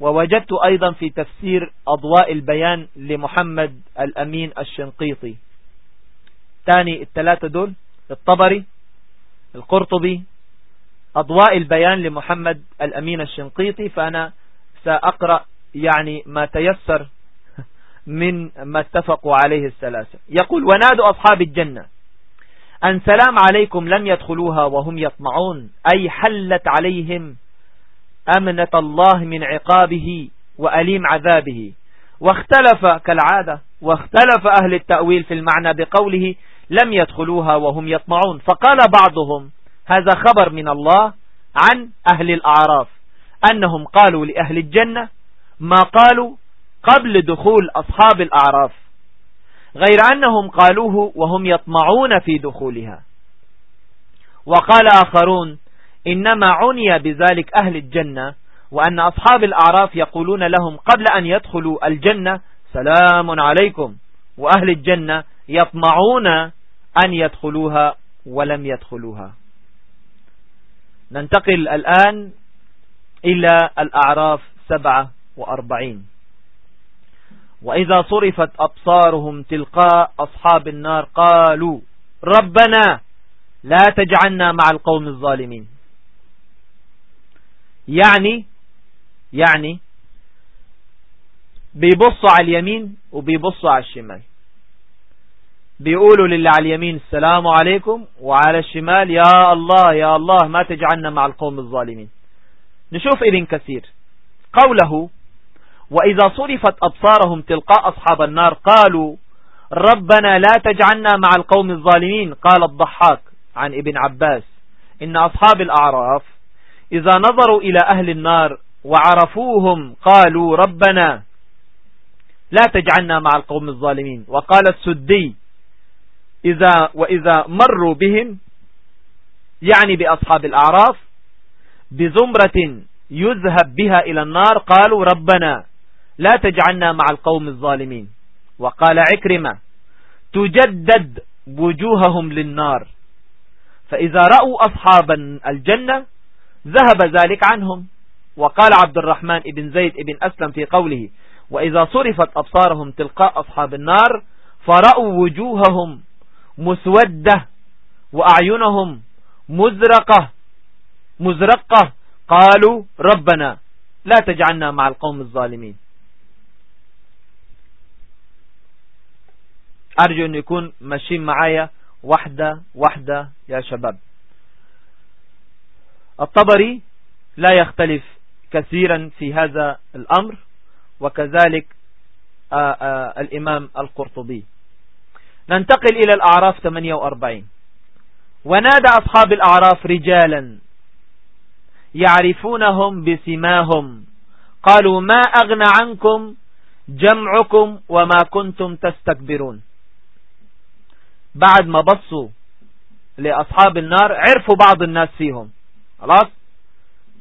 ووجدت أيضا في تفسير أضواء البيان لمحمد الأمين الشنقيطي. تاني الثلاثة دول الطبري القرطبي أضواء البيان لمحمد الأمين الشنقيطي فأنا سأقرأ يعني ما تيسر من ما اتفقوا عليه الثلاثة يقول ونادوا أصحاب الجنة أن سلام عليكم لم يدخلوها وهم يطمعون أي حلت عليهم أمنة الله من عقابه وأليم عذابه. واختلف كالعادة واختلف أهل التأويل في المعنى بقوله لم يدخلوها وهم يطمعون. فقال بعضهم هذا خبر من الله عن أهل الأعراف أنهم قالوا لأهل الجنة ما قالوا قبل دخول أصحاب الأعراف غير أنهم قالوه وهم يطمعون في دخولها. وقال آخرون إنما عني بذلك أهل الجنة وأن أصحاب الأعراف يقولون لهم قبل أن يدخلوا الجنة سلام عليكم وأهل الجنة يطمعون أن يدخلوها ولم يدخلوها. ننتقل الآن إلى الأعراف سبعة وأربعين. وإذا صرفت أبصارهم تلقاء أصحاب النار قالوا ربنا لا تجعلنا مع القوم الظالمين. يعني يعني بيبصوا على اليمين وبيبصوا على الشمال. بيقولوا للي على اليمين السلام عليكم وعلى الشمال يا الله يا الله ما تجعلنا مع القوم الظالمين. نشوف ابن كثير. قوله وإذا صرفت أبصارهم تلقاء أصحاب النار قالوا ربنا لا تجعلنا مع القوم الظالمين. قال الضحاك عن ابن عباس إن أصحاب الأعراف إذا نظروا إلى أهل النار وعرفوهم قالوا ربنا لا تجعلنا مع القوم الظالمين. وقال السدي إذا وإذا مروا بهم يعني بأصحاب الأعراف بزمرة يذهب بها إلى النار قالوا ربنا لا تجعلنا مع القوم الظالمين. وقال عكرمة تجدد وجوههم للنار. فإذا رأوا أصحاب الجنة ذهب ذلك عنهم. وقال عبد الرحمن بن زيد بن أسلم في قوله وإذا صرفت أبصارهم تلقاء أصحاب النار فرأوا وجوههم مسودة وأعينهم مزرقة مزرقة. قالوا ربنا لا تجعلنا مع القوم الظالمين. أرجو أن يكون ماشيين معايا. واحدة واحدة يا شباب. الطبري لا يختلف كثيرا في هذا الأمر وكذلك آآ آآ الإمام القرطبي. ننتقل إلى الأعراف 48 ونادى أصحاب الأعراف رجالا يعرفونهم بسماهم. قالوا ما أغنى عنكم جمعكم وما كنتم تستكبرون. بعد ما بصوا لأصحاب النار عرفوا بعض الناس فيهم. خلاص؟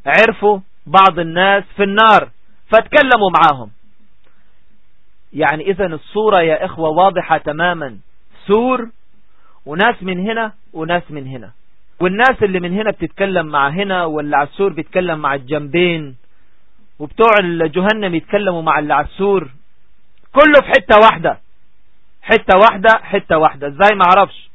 عرفوا بعض الناس في النار فتكلموا معاهم. يعني إذا الصورة يا إخوة واضحة تماما. سور وناس من هنا وناس من هنا. والناس اللي من هنا بتتكلم مع هنا واللي على السور بيتكلم مع الجنبين وبتوع الجهنم يتكلموا مع اللي على السور. كله في حتة واحدة. حتة واحدة حتة واحدة. إزاي ما عرفش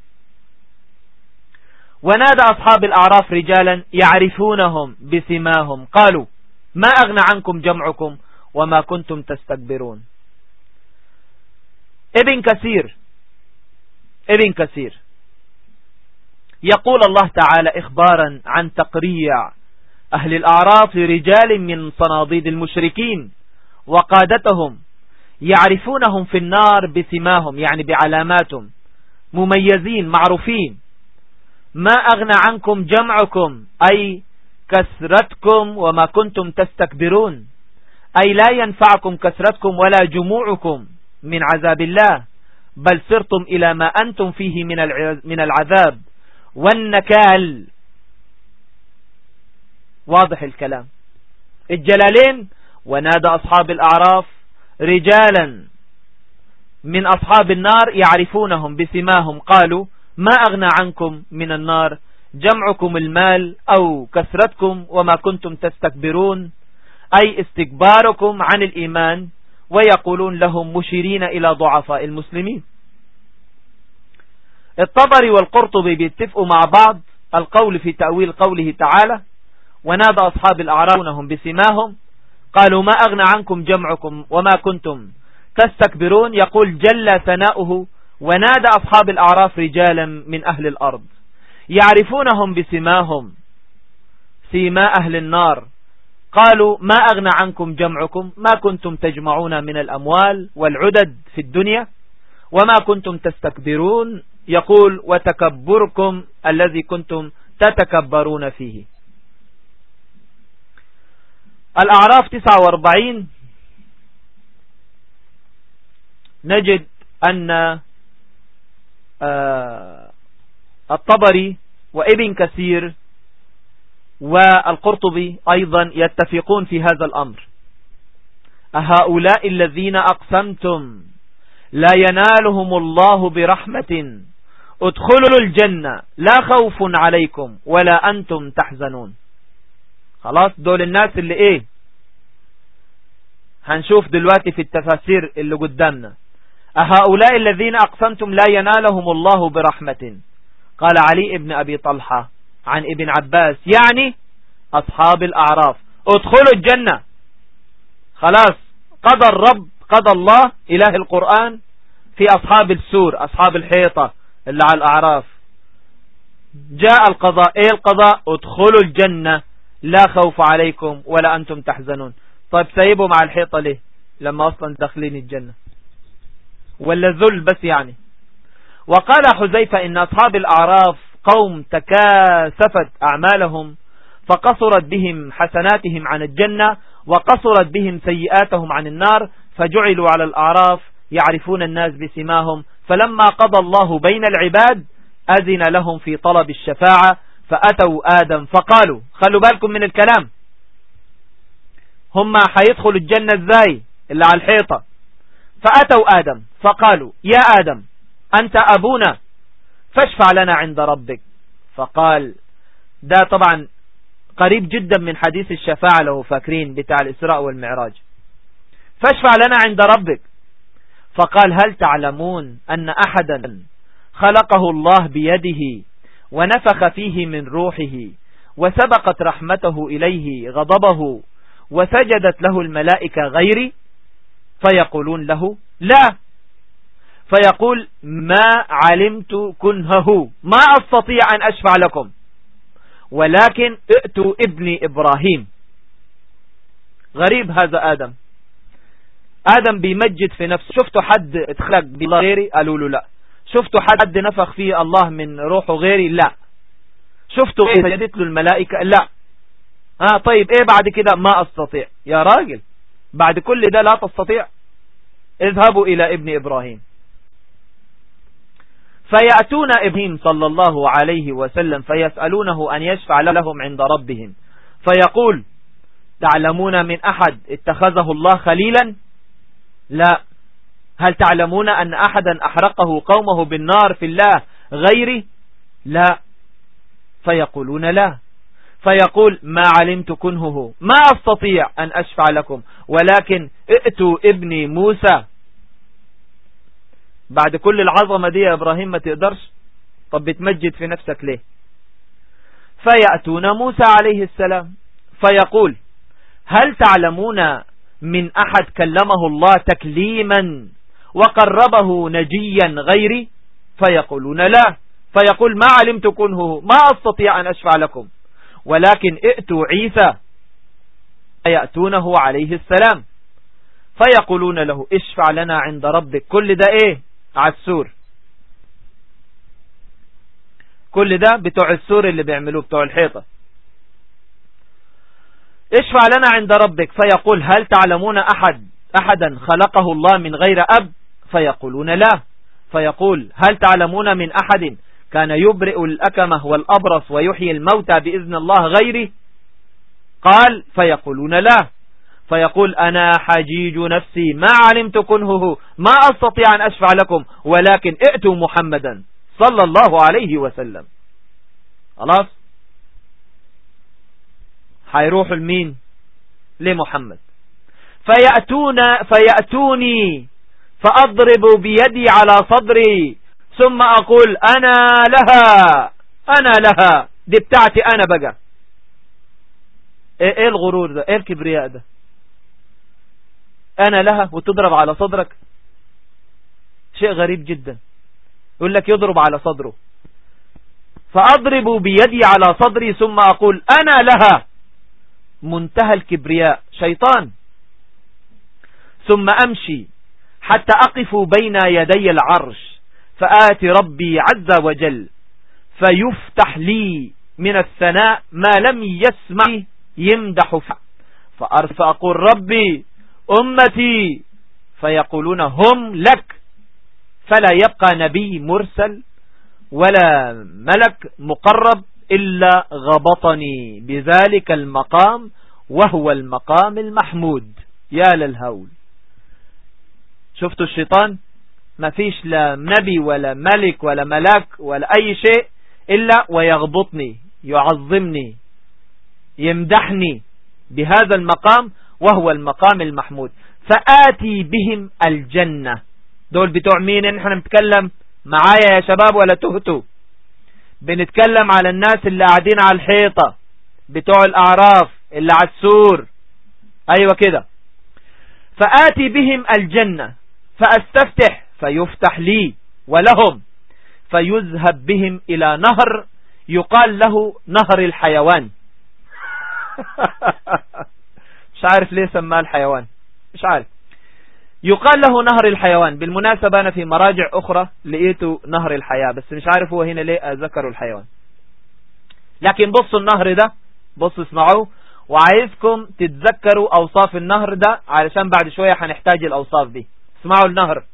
ونادى أصحاب الأعراف رجالا يعرفونهم بسماهم. قالوا ما أغنى عنكم جمعكم وما كنتم تستكبرون. ابن كثير ابن كثير. يقول الله تعالى إخبارا عن تقريع أهل الأعراف لرجال من صناديد المشركين وقادتهم يعرفونهم في النار بسماهم يعني بعلاماتهم. مميزين معروفين. ما أغنى عنكم جمعكم أي كثرتكم وما كنتم تستكبرون أي لا ينفعكم كثرتكم ولا جموعكم من عذاب الله. بل سرتم إلى ما أنتم فيه من العذاب والنكال. واضح الكلام. الجلالين ونادى أصحاب الأعراف رجالا من أصحاب النار يعرفونهم بسماهم. قالوا ما أغنى عنكم من النار؟ جمعكم المال أو كثرتكم وما كنتم تستكبرون؟ أي استكباركم عن الإيمان ويقولون لهم مشيرين إلى ضعفاء المسلمين. الطبري والقرطبي بيتفقوا مع بعض القول في تأويل قوله تعالى ونادى أصحاب الأعرافونهم بسماهم قالوا ما أغنى عنكم جمعكم وما كنتم تستكبرون؟ يقول جل ثناؤه ونادى أصحاب الأعراف رجالا من أهل الأرض يعرفونهم بسماهم سيماء أهل النار. قالوا ما أغنى عنكم جمعكم؟ ما كنتم تجمعون من الأموال والعدد في الدنيا؟ وما كنتم تستكبرون؟ يقول وتكبركم الذي كنتم تتكبرون فيه. الأعراف 49 نجد أن آه، الطبري وابن كثير والقرطبي أيضا يتفقون في هذا الأمر. أهؤلاء الذين أقسمتم لا ينالهم الله برحمة ادخلوا الجنة لا خوف عليكم ولا أنتم تحزنون. خلاص دول الناس اللي إيه؟ هنشوف دلوقتي في التفاسير اللي قدامنا. أهؤلاء الذين أقسمتم لا ينالهم الله برحمة. قال علي ابن أبي طلحة عن ابن عباس يعني أصحاب الأعراف. ادخلوا الجنة. خلاص قضى الرب قضى الله إله القرآن في أصحاب السور أصحاب الحيطة اللي على الأعراف. جاء القضاء إيه القضاء؟ ادخلوا الجنة. لا خوف عليكم ولا أنتم تحزنون. طيب سيبوا مع الحيطة ليه؟ لما أصلا داخلين الجنة. ولا ذل بس يعني. وقال حزيفة إن أصحاب الأعراف قوم تكاثفت أعمالهم فقصرت بهم حسناتهم عن الجنة وقصرت بهم سيئاتهم عن النار فجعلوا على الأعراف يعرفون الناس بسماهم. فلما قضى الله بين العباد أذن لهم في طلب الشفاعة فأتوا آدم فقالوا خلوا بالكم من الكلام. هم حيدخلوا الجنة إزاي؟ اللي على الحيطة. فأتوا آدم فقالوا يا آدم أنت أبونا فاشفع لنا عند ربك. فقال ده طبعا قريب جدا من حديث الشفاعة لو فاكرين بتاع الإسراء والمعراج. فاشفع لنا عند ربك. فقال هل تعلمون أن أحدا خلقه الله بيده ونفخ فيه من روحه وسبقت رحمته إليه غضبه وسجدت له الملائكة غيري؟ فيقولون له لا. فيقول ما علمت كنهه. ما أستطيع أن أشفع لكم. ولكن ائتوا ابني إبراهيم. غريب هذا آدم. آدم بيمجد في نفسه. شفتوا حد اتخلق بالله غيري؟ قالوا له لا. شفتوا حد نفخ فيه الله من روحه غيري؟ لا. شفتوا إيه سجدت له الملائكة؟ لا. ها آه طيب إيه بعد كده؟ ما أستطيع. يا راجل بعد كل ده لا تستطيع. اذهبوا إلى ابن إبراهيم. فيأتون إبراهيم صلى الله عليه وسلم فيسألونه أن يشفع لهم عند ربهم. فيقول تعلمون من أحد اتخذه الله خليلا؟ لا. هل تعلمون أن أحدا أحرقه قومه بالنار في الله غيري لا. فيقولون لا. فيقول ما علمت كنهه. ما أستطيع أن أشفع لكم ولكن ائتوا ابني موسى. بعد كل العظمة دي يا إبراهيم ما تقدرش؟ طب بتمجد في نفسك ليه؟ فيأتون موسى عليه السلام فيقول هل تعلمون من أحد كلمه الله تكليما وقربه نجيا غيري؟ فيقولون لا. فيقول ما علمت كنه ما أستطيع أن أشفع لكم. ولكن ائتوا عيسى فيأتونه عليه السلام. فيقولون له اشفع لنا عند ربك. كل ده إيه؟ عالسور كل ده بتوع السور اللي بيعملوه بتوع الحيطة. اشفع لنا عند ربك فيقول هل تعلمون أحد أحدا خلقه الله من غير أب؟ فيقولون لا. فيقول هل تعلمون من أحد كان يبرئ الأكمه والأبرص ويحيي الموتى بإذن الله غيري قال فيقولون لا. فيقول أنا حجيج نفسي ما علمت كنهه ما أستطيع أن أشفع لكم ولكن ائتوا محمدا صلى الله عليه وسلم. خلاص؟ حيروحوا لمين لمحمد. فيأتون فيأتوني فأضرب بيدي على صدري ثم أقول أنا لها أنا لها دي بتاعتي أنا بقى. إيه, إيه الغرور ده؟ إيه الكبرياء ده؟ أنا لها وتضرب على صدرك؟ شيء غريب جدا. يقول لك يضرب على صدره. فأضرب بيدي على صدري ثم أقول أنا لها. منتهى الكبرياء. شيطان. ثم أمشي حتى أقف بين يدي العرش. فآتي ربي عز وجل. فيفتح لي من الثناء ما لم يسمع. يمدح فأقول ربي أمتي فيقولون هم لك. فلا يبقى نبي مرسل ولا ملك مقرب إلا غبطني بذلك المقام وهو المقام المحمود. يا للهول. شفتوا الشيطان؟ ما فيش لا نبي ولا ملك ولا ملاك ولا أي شيء إلا ويغبطني يعظمني يمدحني بهذا المقام وهو المقام المحمود. فآتي بهم الجنة. دول بتوع مين نحن نتكلم؟ معايا يا شباب ولا تهتوا بنتكلم على الناس اللي قاعدين على الحيطة بتوع الأعراف اللي على السور. أيوة كده. فآتي بهم الجنة. فأستفتح فيفتح لي ولهم. فيذهب بهم إلى نهر يقال له نهر الحيوان. مش عارف ليه سماه الحيوان. مش عارف. يقال له نهر الحيوان. بالمناسبة أنا في مراجع أخرى لقيته نهر الحياة بس مش عارف هو هنا ليه ذكروا الحيوان. لكن بصوا النهر ده بصوا اسمعوا وعايزكم تتذكروا أوصاف النهر ده علشان بعد شوية هنحتاج الأوصاف دي. اسمعوا النهر.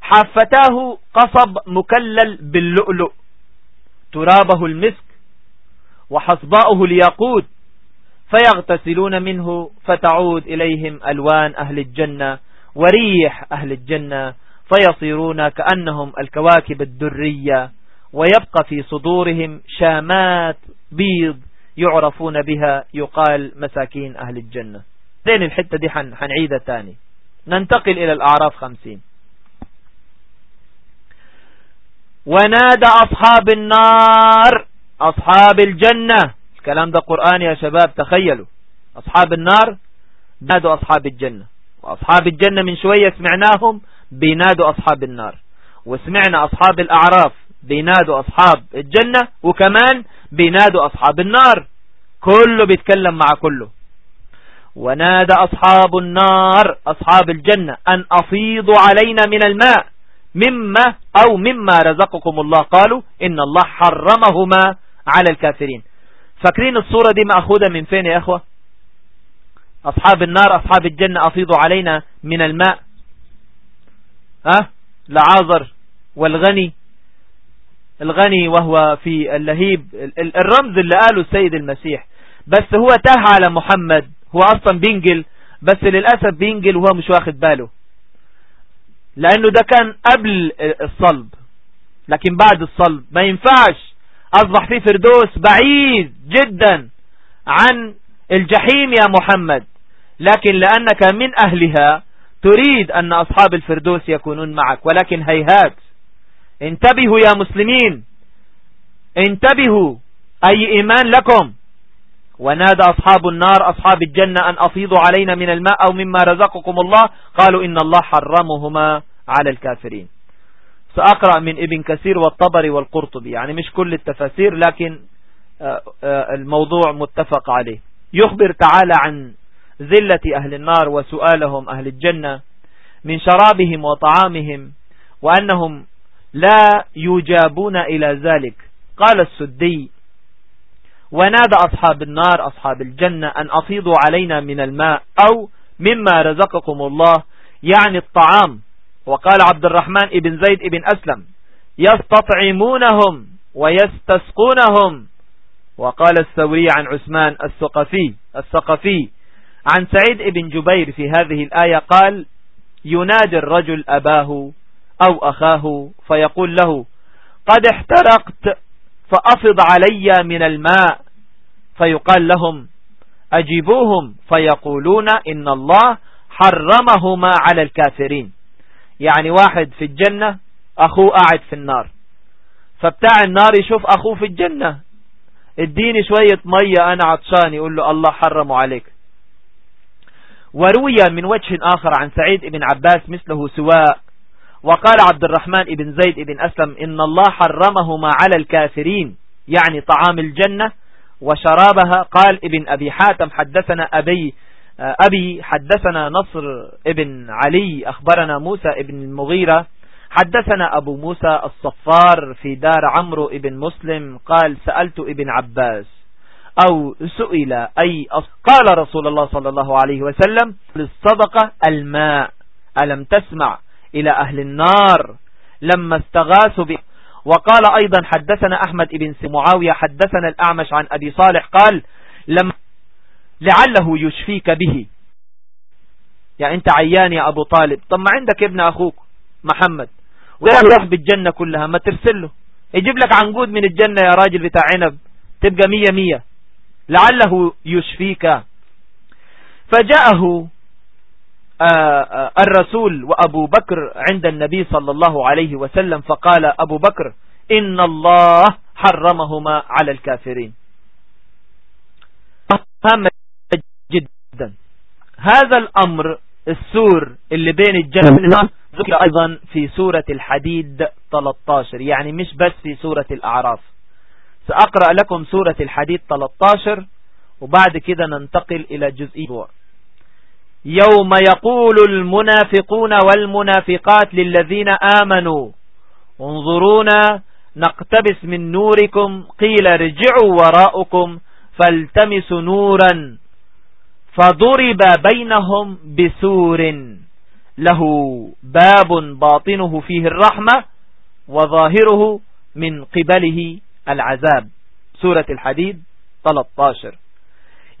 حافتاه قصب مكلل باللؤلؤ. ترابه المسك وحصباؤه الياقوت. فيغتسلون منه فتعود إليهم ألوان أهل الجنة وريح أهل الجنة فيصيرون كأنهم الكواكب الدرية ويبقى في صدورهم شامات بيض يعرفون بها يقال مساكين أهل الجنة. لين الحتة دي حنعيدها تاني ننتقل إلى الأعراف خمسين. ونادى أصحاب النار أصحاب الجنة الكلام ده قرآن يا شباب تخيلوا. أصحاب النار نادوا أصحاب الجنة. وأصحاب الجنة من شوية سمعناهم بينادوا أصحاب النار. وسمعنا أصحاب الأعراف بينادوا أصحاب الجنة وكمان بينادوا أصحاب النار. كله بيتكلم مع كله. ونادى أصحاب النار أصحاب الجنة أن أفيضوا علينا من الماء مما أو مما رزقكم الله. قالوا إن الله حرمهما على الكافرين. فاكرين الصورة دي مأخوذة من فين يا أخوة؟ أصحاب النار أصحاب الجنة أفيضوا علينا من الماء. أه لعازر والغني. الغني وهو في اللهيب. الرمز اللي قاله السيد المسيح. بس هو تاه على محمد. هو أصلا بينجل. بس للأسف بينجل وهو مش واخد باله. لأنه ده كان قبل الصلب. لكن بعد الصلب. ما ينفعش. أصبح في فردوس بعيد جدا عن الجحيم يا محمد. لكن لأنك من أهلها تريد أن أصحاب الفردوس يكونون معك. ولكن هيهات انتبهوا يا مسلمين. انتبهوا أي إيمان لكم. ونادى أصحاب النار أصحاب الجنة أن أفيضوا علينا من الماء أو مما رزقكم الله. قالوا إن الله حرمهما على الكافرين. سأقرأ من ابن كثير والطبري والقرطبي يعني مش كل التفاسير لكن آه، آه، الموضوع متفق عليه. يخبر تعالى عن ذلة أهل النار وسؤالهم أهل الجنة من شرابهم وطعامهم وأنهم لا يجابون إلى ذلك. قال السدي ونادى أصحاب النار أصحاب الجنة أن أفيضوا علينا من الماء أو مما رزقكم الله يعني الطعام وقال عبد الرحمن ابن زيد ابن أسلم يستطعمونهم ويستسقونهم. وقال الثوري عن عثمان الثقفي الثقفي عن سعيد ابن جبير في هذه الآية قال ينادي الرجل أباه أو أخاه فيقول له قد احترقت فأفض علي من الماء فيقال لهم أجيبوهم فيقولون إن الله حرمهما على الكافرين يعني واحد في الجنة أخوه قاعد في النار. فبتاع النار يشوف أخوه في الجنة. اديني شوية مية أنا عطشان يقول له الله حرمه عليك. وروي من وجه آخر عن سعيد بن عباس مثله سواء. وقال عبد الرحمن بن زيد بن أسلم إن الله حرمهما على الكافرين يعني طعام الجنة وشرابها. قال ابن أبي حاتم حدثنا أبي أبي حدثنا نصر ابن علي أخبرنا موسى ابن المغيرة. حدثنا أبو موسى الصفار في دار عمرو ابن مسلم قال سألت ابن عباس أو سئل أي قال رسول الله صلى الله عليه وسلم للصدقة الماء ألم تسمع؟ إلى أهل النار. لما استغاثوا ب وقال أيضا حدثنا أحمد بن معاوية حدثنا الأعمش عن أبي صالح قال لما لعله يشفيك به. يعني أنت عيان يا أبو طالب. طب ما عندك ابن أخوك محمد. ويروح بالجنة كلها ما ترسل له. يجيب لك عنقود من الجنة يا راجل بتاع عنب. تبقى مية مية. لعله يشفيك. فجاءه آه، آه، الرسول وأبو بكر عند النبي صلى الله عليه وسلم فقال أبو بكر إن الله حرمهما على الكافرين. هذا الأمر السور اللي بين الجنة والنار ذكر أيضا في سورة الحديد 13 يعني مش بس في سورة الأعراف. سأقرأ لكم سورة الحديد 13 وبعد كده ننتقل إلى جزئية يوم يقول المنافقون والمنافقات للذين آمنوا انظرونا نقتبس من نوركم قيل رجعوا وراءكم فالتمسوا نورا. فضرب بينهم بسور له باب باطنه فيه الرحمة وظاهره من قبله العذاب. سورة الحديد 13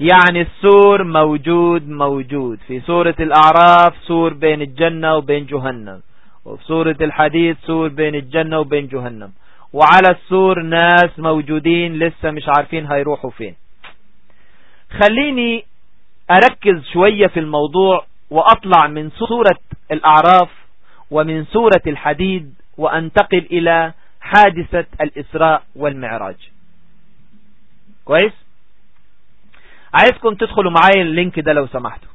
يعني السور موجود موجود. في سورة الأعراف سور بين الجنة وبين جهنم. وفي سورة الحديد سور بين الجنة وبين جهنم. وعلى السور ناس موجودين لسه مش عارفين هيروحوا فين. خليني أركز شوية في الموضوع وأطلع من سورة الأعراف ومن سورة الحديد وأنتقل إلى حادثة الإسراء والمعراج. كويس؟ عايزكم تدخلوا معايا ال link ده لو سمحتوا.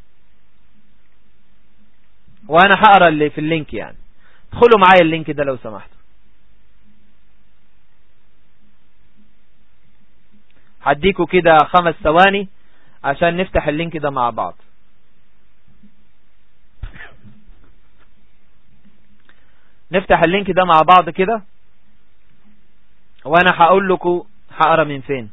وأنا هقرأ اللي في ال link يعني. ادخلوا معايا ال link ده لو سمحتوا. هديكوا كده خمس ثواني. عشان نفتح ال link ده مع بعض. نفتح ال link ده مع بعض كده. وأنا هقول لكم هقرأ من فين.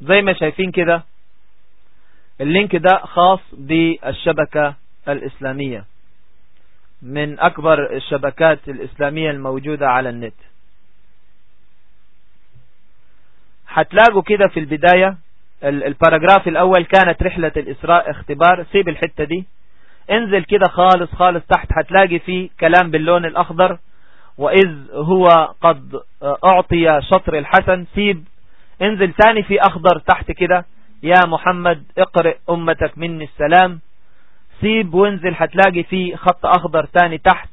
زي ما شايفين كده ال link ده خاص بالشبكة الإسلامية من أكبر الشبكات الإسلامية الموجودة على النت. هتلاقوا كده في البداية ال paragraph الأول كانت رحلة الإسراء اختبار. سيب الحتة دي. انزل كده خالص خالص تحت هتلاقي فيه كلام باللون الأخضر. وإذ هو قد أعطي شطر الحسن سيب. انزل تاني في أخضر تحت كده. يا محمد اقرأ أمتك مني السلام. سيب وانزل هتلاقي في خط أخضر تاني تحت.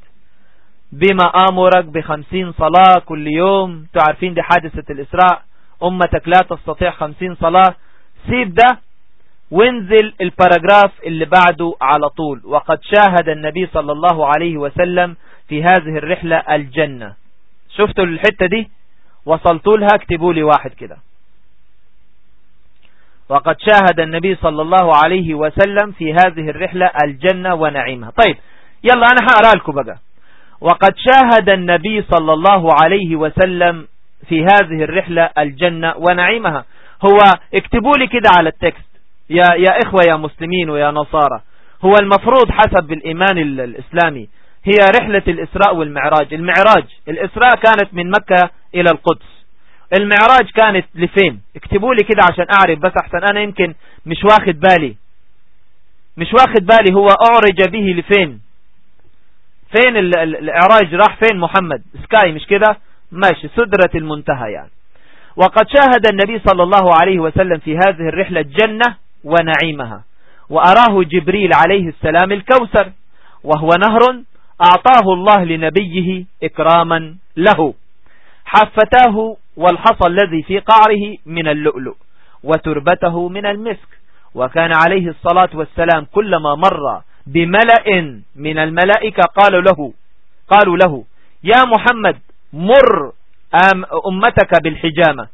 بما آمرك بخمسين صلاة كل يوم. تعرفين دي حادثة الإسراء. أمتك لا تستطيع خمسين صلاة. سيب ده وانزل الباراجراف اللي بعده على طول. وقد شاهد النبي صلى الله عليه وسلم في هذه الرحلة الجنة. شفتوا الحتة دي؟ وصلتوا لها؟ اكتبوا لي واحد كده. وقد شاهد النبي صلى الله عليه وسلم في هذه الرحلة الجنة ونعيمها. طيب يلا أنا هقرأ لكم بقى. وقد شاهد النبي صلى الله عليه وسلم في هذه الرحلة الجنة ونعيمها. هو اكتبوا لي كده على التكست. يا, يا إخوة يا مسلمين ويا نصارى. هو المفروض حسب الإيمان الإسلامي هي رحلة الإسراء والمعراج. المعراج الإسراء كانت من مكة إلى القدس. المعراج كانت لفين؟ اكتبوا لي كده عشان أعرف بس أحسن. أنا يمكن مش واخد بالي. مش واخد بالي هو أعرج به لفين؟ فين الإعراج؟ راح فين محمد؟ سكاي مش كده؟ ماشي سدرة المنتهى يعني. وقد شاهد النبي صلى الله عليه وسلم في هذه الرحلة الجنة ونعيمها. وأراه جبريل عليه السلام الكوثر وهو نهر أعطاه الله لنبيه إكراما له. حفتاه والحصى الذي في قعره من اللؤلؤ وتربته من المسك. وكان عليه الصلاة والسلام كلما مر بملأ من الملائكة قالوا له قالوا له يا محمد مر أمتك بالحجامة.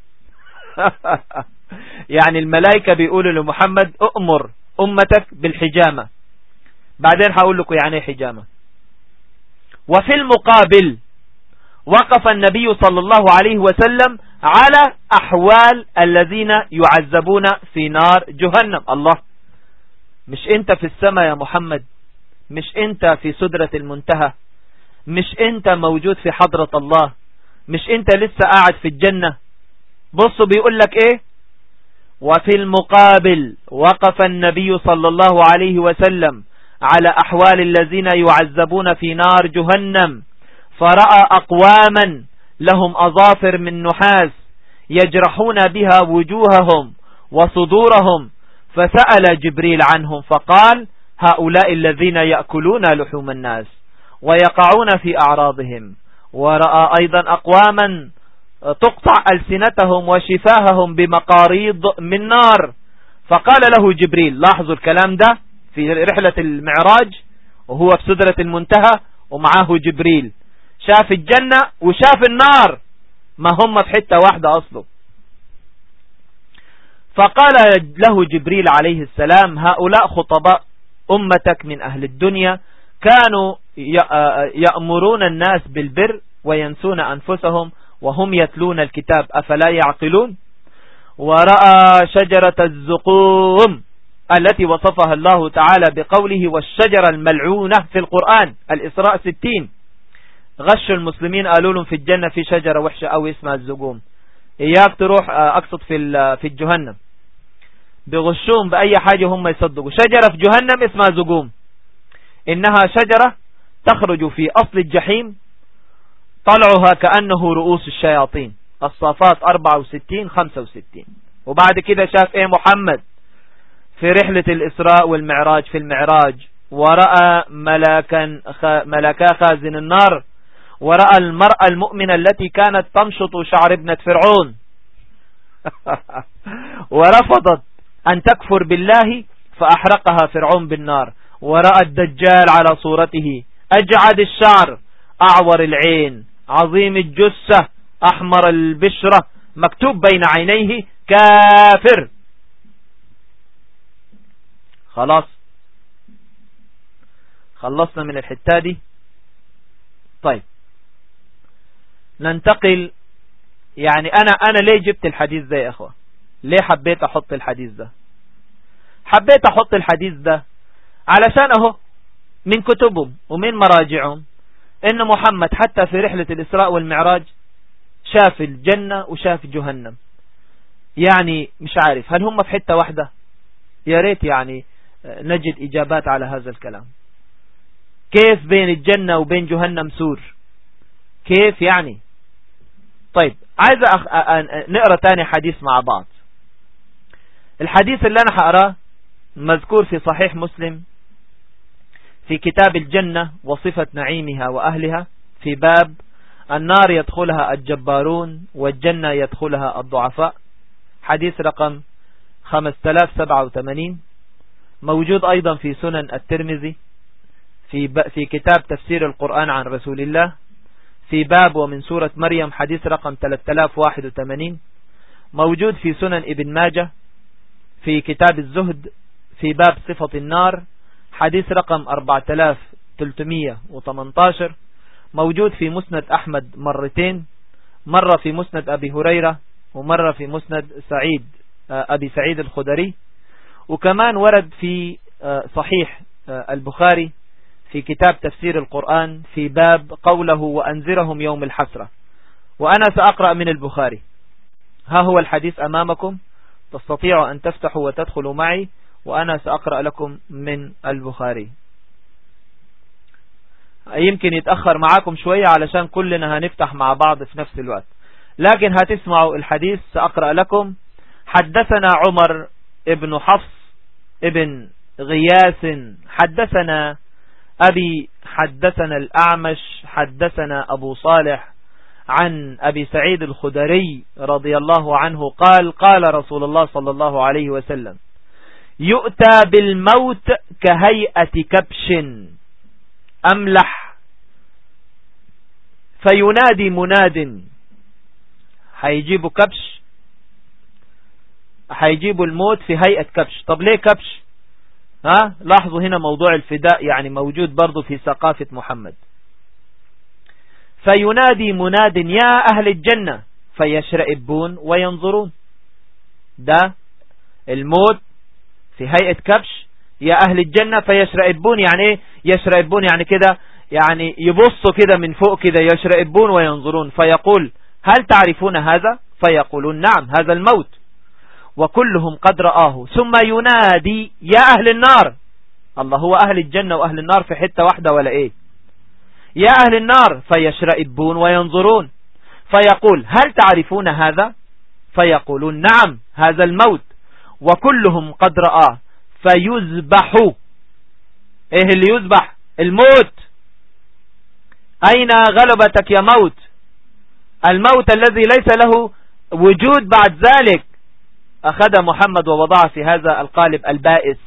يعني الملائكة بيقولوا لمحمد أؤمر أمتك بالحجامة. بعدين هقول لكم يعني إيه حجامة. وفي المقابل وقف النبي صلى الله عليه وسلم على أحوال الذين يعذبون في نار جهنم. الله مش أنت في السماء يا محمد؟ مش أنت في سدرة المنتهى؟ مش أنت موجود في حضرة الله؟ مش أنت لسه قاعد في الجنة؟ بصوا بيقول لك إيه؟ وفي المقابل وقف النبي صلى الله عليه وسلم على أحوال الذين يعذبون في نار جهنم. فرأى أقواما لهم أظافر من نحاس يجرحون بها وجوههم وصدورهم فسأل جبريل عنهم فقال هؤلاء الذين يأكلون لحوم الناس ويقعون في أعراضهم. ورأى أيضا أقواما تقطع ألسنتهم وشفاههم بمقاريض من نار. فقال له جبريل لاحظوا الكلام ده في رحلة المعراج؟ وهو في سدرة المنتهى ومعاه جبريل. شاف الجنة وشاف النار. ما هم في حتة واحدة أصله. فقال له جبريل عليه السلام هؤلاء خطباء أمتك من أهل الدنيا كانوا يأمرون الناس بالبر وينسون أنفسهم وهم يتلون الكتاب. أفلا يعقلون؟ ورأى شجرة الزقوم التي وصفها الله تعالى بقوله والشجرة الملعونة في القرآن الإسراء ستين. غش المسلمين قالوا لهم في الجنة في شجرة وحشة أو اسمها الزقوم. إياك تروح آه، أقصد في في الجهنم. بغشوم بأي حاجة هم يصدقوا. شجرة في جهنم اسمها زقوم. إنها شجرة تخرج في أصل الجحيم طلعها كأنه رؤوس الشياطين. الصافات 64 65 وبعد كده شاف إيه محمد؟ في رحلة الإسراء والمعراج. في المعراج ورأى ملاكا ملكا خازن النار. ورأى المرأة المؤمنة التي كانت تمشط شعر ابنة فرعون. ورفضت أن تكفر بالله فأحرقها فرعون بالنار. ورأى الدجال على صورته. أجعد الشعر أعور العين. عظيم الجثة أحمر البشرة. مكتوب بين عينيه كافر. خلاص. خلصنا من الحتة دي. طيب. ننتقل يعني أنا أنا ليه جبت الحديث ده يا أخوة؟ ليه حبيت أحط الحديث ده؟ حبيت أحط الحديث ده علشان أهو من كتبهم ومن مراجعهم إن محمد حتى في رحلة الإسراء والمعراج شاف الجنة وشاف جهنم. يعني مش عارف هل هم في حتة واحدة؟ يا ريت يعني نجد إجابات على هذا الكلام. كيف بين الجنة وبين جهنم سور؟ كيف يعني؟ طيب عايز أخ... نقرأ تاني حديث مع بعض. الحديث اللي أنا هقرأه مذكور في صحيح مسلم في كتاب الجنة وصفة نعيمها وأهلها في باب النار يدخلها الجبارون والجنة يدخلها الضعفاء. حديث رقم 5087 موجود أيضا في سنن الترمذي في, في كتاب تفسير القرآن عن رسول الله. في باب ومن سورة مريم حديث رقم 3081 موجود في سنن ابن ماجه في كتاب الزهد في باب صفة النار حديث رقم 4318 موجود في مسند أحمد مرتين مرة في مسند أبي هريرة ومرة في مسند سعيد آه، أبي سعيد الخدري وكمان ورد في آه، صحيح آه، البخاري في كتاب تفسير القرآن في باب قوله وأنذرهم يوم الحسرة. وأنا سأقرأ من البخاري. ها هو الحديث أمامكم. تستطيع أن تفتحوا وتدخلوا معي وأنا سأقرأ لكم من البخاري. يمكن يتأخر معاكم شوية علشان كلنا هنفتح مع بعض في نفس الوقت. لكن هتسمعوا الحديث سأقرأ لكم. حدثنا عمر ابن حفص ابن غياس حدثنا أبي حدثنا الأعمش حدثنا أبو صالح عن أبي سعيد الخدري رضي الله عنه قال قال رسول الله صلى الله عليه وسلم يؤتى بالموت كهيئة كبش أملح فينادي مناد هيجيبوا كبش هيجيبوا الموت في هيئة كبش. طب ليه كبش؟ ها؟ لاحظوا هنا موضوع الفداء يعني موجود برضو في ثقافة محمد. فينادي مناد يا أهل الجنة! فيشرئبون وينظرون. ده الموت في هيئة كبش. يا أهل الجنة! فيشرئبون. يعني إيه؟ يشرئبون يعني كده يعني يبصوا كده من فوق كده يشرئبون وينظرون. فيقول هل تعرفون هذا؟ فيقولون نعم هذا الموت. وكلهم قد رآه. ثم ينادي يا أهل النار! الله هو أهل الجنة وأهل النار في حتة واحدة ولا إيه؟ يا أهل النار! فيشرئبون وينظرون. فيقول هل تعرفون هذا؟ فيقولون نعم هذا الموت. وكلهم قد رآه. فيذبح. إيه اللي يذبح؟ الموت. أين غلبتك يا موت؟ الموت الذي ليس له وجود بعد ذلك. أخذ محمد ووضع في هذا القالب البائس.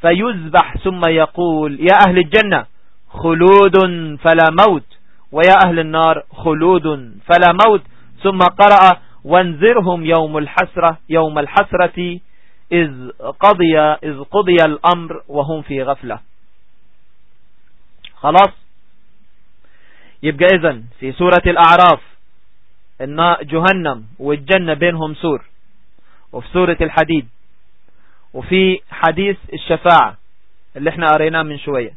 فيذبح ثم يقول يا أهل الجنة خلود فلا موت. ويا أهل النار خلود فلا موت. ثم قرأ وانذرهم يوم الحسرة يوم الحسرة إذ قضي, إذ قضي الأمر وهم في غفلة. خلاص؟ يبقى إذن في سورة الأعراف إن جهنم والجنة بينهم سور. وفي سورة الحديد. وفي حديث الشفاعة اللي إحنا قريناه من شوية.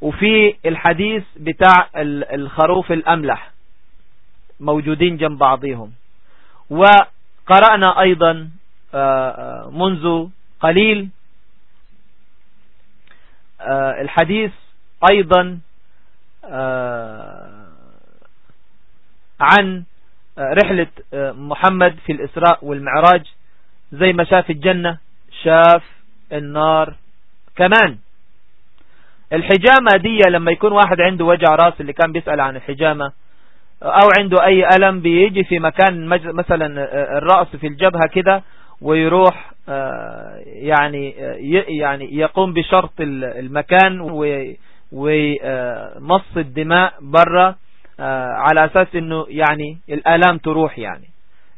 وفي الحديث بتاع الخروف الأملح موجودين جنب بعضهم وقرأنا أيضا آه، آه، منذ قليل آه، الحديث أيضا عن رحلة محمد في الإسراء والمعراج زي ما شاف الجنة شاف النار كمان. الحجامة دي لما يكون واحد عنده وجع راس اللي كان بيسأل عن الحجامة أو عنده أي ألم بيجي في مكان مثلا الرأس في الجبهة كده ويروح يعني يعني يقوم بشرط المكان ومص الدماء برا. على أساس إنه يعني الآلام تروح يعني.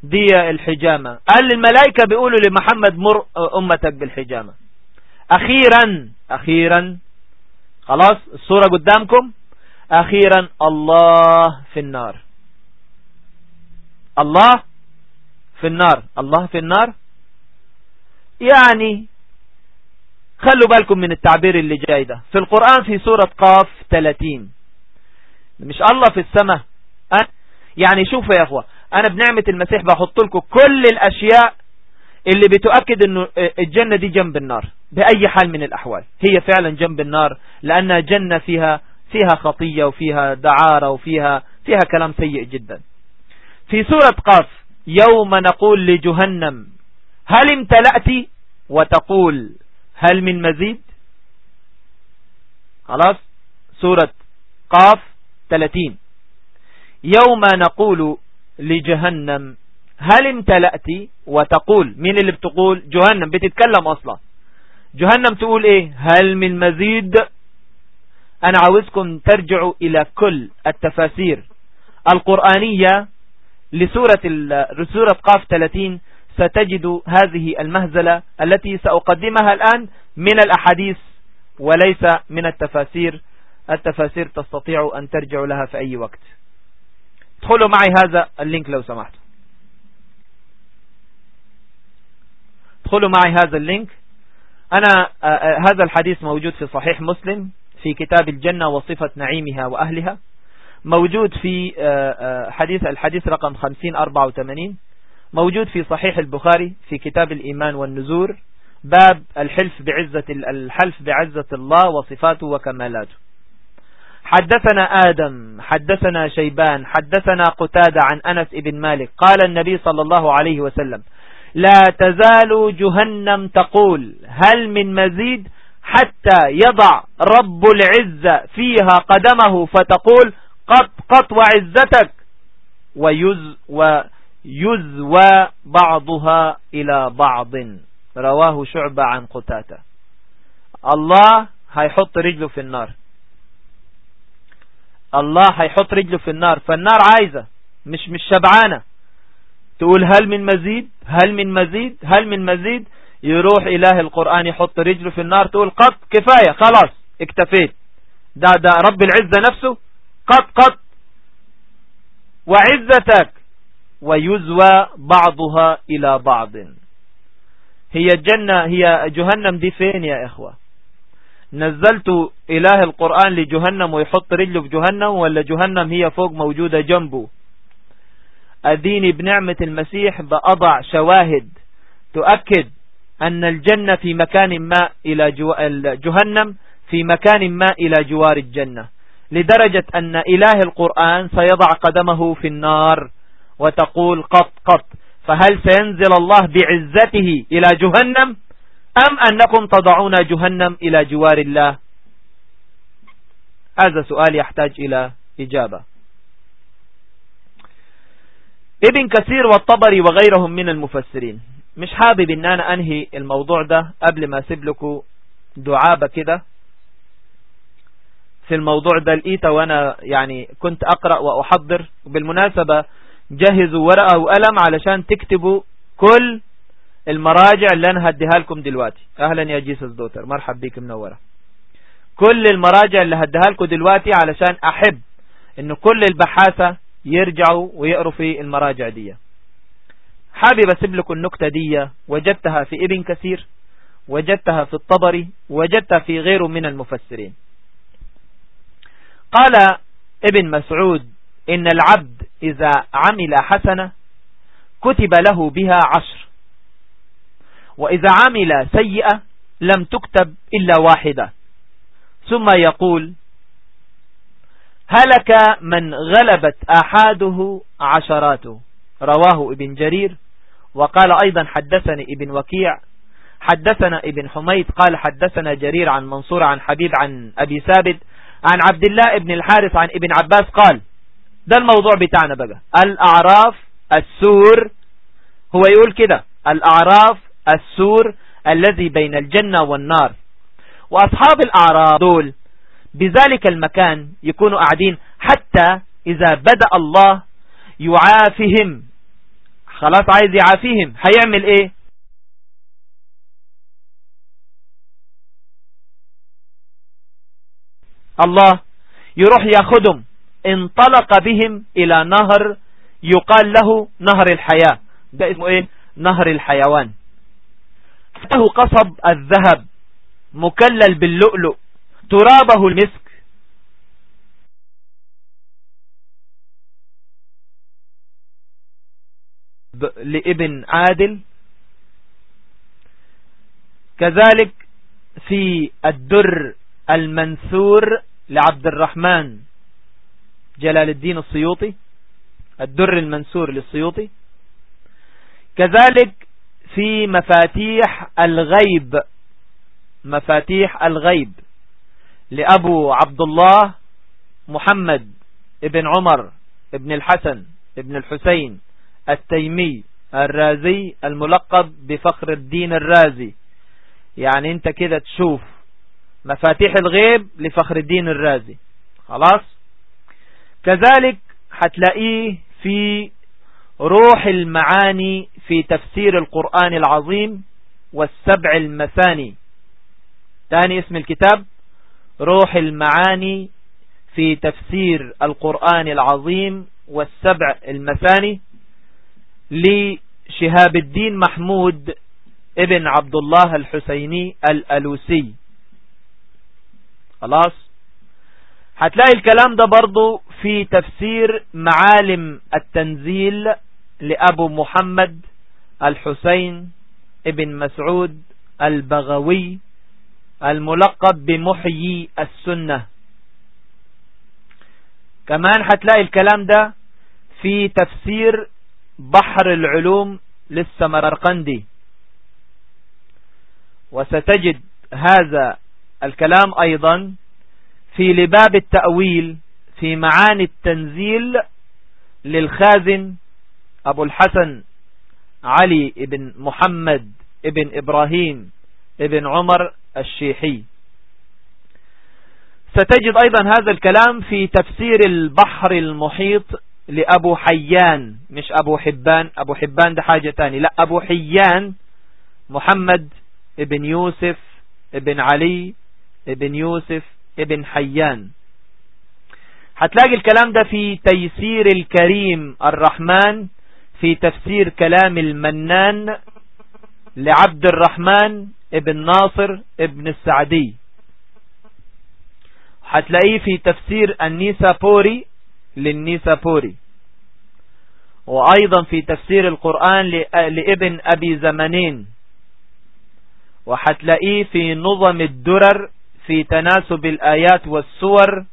دي الحجامة. قال الملائكة بيقولوا لمحمد مر أمتك بالحجامة. أخيرا أخيرا خلاص الصورة قدامكم. أخيرا الله في النار. الله في النار. الله في النار. يعني خلوا بالكم من التعبير اللي جاي ده. في القرآن في سورة قاف 30 مش الله في السماء. يعني شوفوا يا إخوة أنا بنعمة المسيح بحط لكم كل الأشياء اللي بتؤكد إنه الجنة دي جنب النار بأي حال من الأحوال. هي فعلا جنب النار لأنها جنة فيها فيها خطية وفيها دعارة وفيها فيها كلام سيء جدا. في سورة قاف يوم نقول لجهنم هل امتلأت؟ وتقول هل من مزيد؟ خلاص؟ سورة قاف 30 يوم نقول لجهنم هل امتلأت؟ وتقول مين اللي بتقول؟ جهنم بتتكلم أصلا. جهنم تقول إيه؟ هل من مزيد؟ أنا عاوزكم ترجعوا إلى كل التفاسير القرآنية لسورة سورة قاف 30 ستجد هذه المهزلة التي سأقدمها الآن من الأحاديث وليس من التفاسير التفاسير تستطيع أن ترجع لها في أي وقت. ادخلوا معي هذا ال link لو سمحت ادخلوا معي هذا ال link. أنا آه، آه، هذا الحديث موجود في صحيح مسلم في كتاب الجنة وصفة نعيمها وأهلها. موجود في آه، حديث الحديث رقم 5084 موجود في صحيح البخاري في كتاب الإيمان والنزور. باب الحلف بعزة الحلف بعزة الله وصفاته وكمالاته. حدثنا آدم حدثنا شيبان حدثنا قتادة عن أنس بن مالك قال النبي صلى الله عليه وسلم لا تزال جهنم تقول هل من مزيد؟ حتى يضع رب العزة فيها قدمه فتقول قط قط وعزتك ويز ويزوى بعضها إلى بعض. رواه شعبة عن قتاتة الله هيحط رجله في النار. الله هيحط رجله في النار. فالنار عايزة مش مش شبعانة. تقول هل من مزيد؟ هل من مزيد؟ هل من مزيد؟ يروح إله القرآن يحط رجله في النار تقول قط كفاية خلاص اكتفيت. ده ده رب العزة نفسه. قط قط. وعزتك. ويزوى بعضها إلى بعض. هي الجنة هي جهنم دي فين يا إخوة؟ نزلت إله القرآن لجهنم ويحط رجله في جهنم ولا جهنم هي فوق موجودة جنبه. أديني بنعمة المسيح بأضع شواهد تؤكد أن الجنة في مكان ما إلى جهنم في مكان ما إلى جوار الجنة. لدرجة أن إله القرآن سيضع قدمه في النار وتقول قط قط فهل سينزل الله بعزته إلى جهنم؟ أم أنكم تضعون جهنم إلى جوار الله؟ هذا سؤال يحتاج إلى إجابة. ابن كثير والطبري وغيرهم من المفسرين. مش حابب إن أنا أنهي الموضوع ده قبل ما أسيب لكم دعابة كده؟ في الموضوع ده لقيته وأنا يعني كنت أقرأ وأحضر. وبالمناسبة جهزوا ورقة وقلم علشان تكتبوا كل المراجع اللي أنا هديها لكم دلوقتي. أهلا يا جيسس دوتر. مرحب بيك منورة كل المراجع اللي هديها لكم دلوقتي علشان أحب ان كل البحاثة يرجعوا ويقروا في المراجع دي. حابب أسيب لكم النكتة دي. وجدتها في ابن كثير وجدتها في الطبري وجدتها في غيره من المفسرين. قال ابن مسعود إن العبد إذا عمل حسنة كتب له بها عشر. وإذا عمل سيئة لم تكتب إلا واحدة. ثم يقول هلك من غلبت أحاده عشراته. رواه ابن جرير. وقال أيضا حدثني ابن وكيع. حدثنا ابن حميد. قال حدثنا جرير عن منصور عن حبيب عن أبي ثابت عن عبد الله ابن الحارث عن ابن عباس قال ده الموضوع بتاعنا بقى. الأعراف السور هو يقول كده الأعراف السور الذي بين الجنة والنار. وأصحاب الأعراف دول بذلك المكان يكونوا قاعدين حتى إذا بدأ الله يعافهم. خلاص عايز يعافيهم. هيعمل إيه؟ الله يروح ياخدهم. انطلق بهم إلى نهر يقال له نهر الحياة. ده اسمه إيه؟ نهر الحيوان. له قصب الذهب مكلل باللؤلؤ ترابه المسك. لابن عادل. كذلك في الدر المنثور لعبد الرحمن جلال الدين السيوطي الدر المنثور للسيوطي. كذلك في مفاتيح الغيب. مفاتيح الغيب. لأبو عبد الله محمد ابن عمر ابن الحسن ابن الحسين التيمي الرازي الملقب بفخر الدين الرازي. يعني انت كده تشوف مفاتيح الغيب لفخر الدين الرازي. خلاص؟ كذلك هتلاقيه في روح المعاني في تفسير القرآن العظيم والسبع المثاني. ثاني اسم الكتاب روح المعاني في تفسير القرآن العظيم والسبع المثاني لشهاب الدين محمود ابن عبد الله الحسيني الألوسي. خلاص؟ هتلاقي الكلام ده برضو في تفسير معالم التنزيل لأبو محمد الحسين ابن مسعود البغوي الملقب بمحيي السنة. كمان حتلاقي الكلام ده في تفسير بحر العلوم للسمرقندي. وستجد هذا الكلام أيضا في لباب التأويل في معاني التنزيل للخازن أبو الحسن علي بن محمد ابن إبراهيم ابن عمر الشيحي. ستجد أيضا هذا الكلام في تفسير البحر المحيط لأبو حيان مش أبو حبان. أبو حبان ده حاجة تاني لا أبو حيان محمد ابن يوسف ابن علي ابن يوسف ابن حيان. هتلاقي الكلام ده في تيسير الكريم الرحمن في تفسير كلام المنان لعبد الرحمن ابن ناصر ابن السعدي. هتلاقيه في تفسير النيسابوري للنيسابوري. وأيضا في تفسير القرآن لابن أبي زمنين وحتلاقيه في نظم الدرر في تناسب الآيات والسور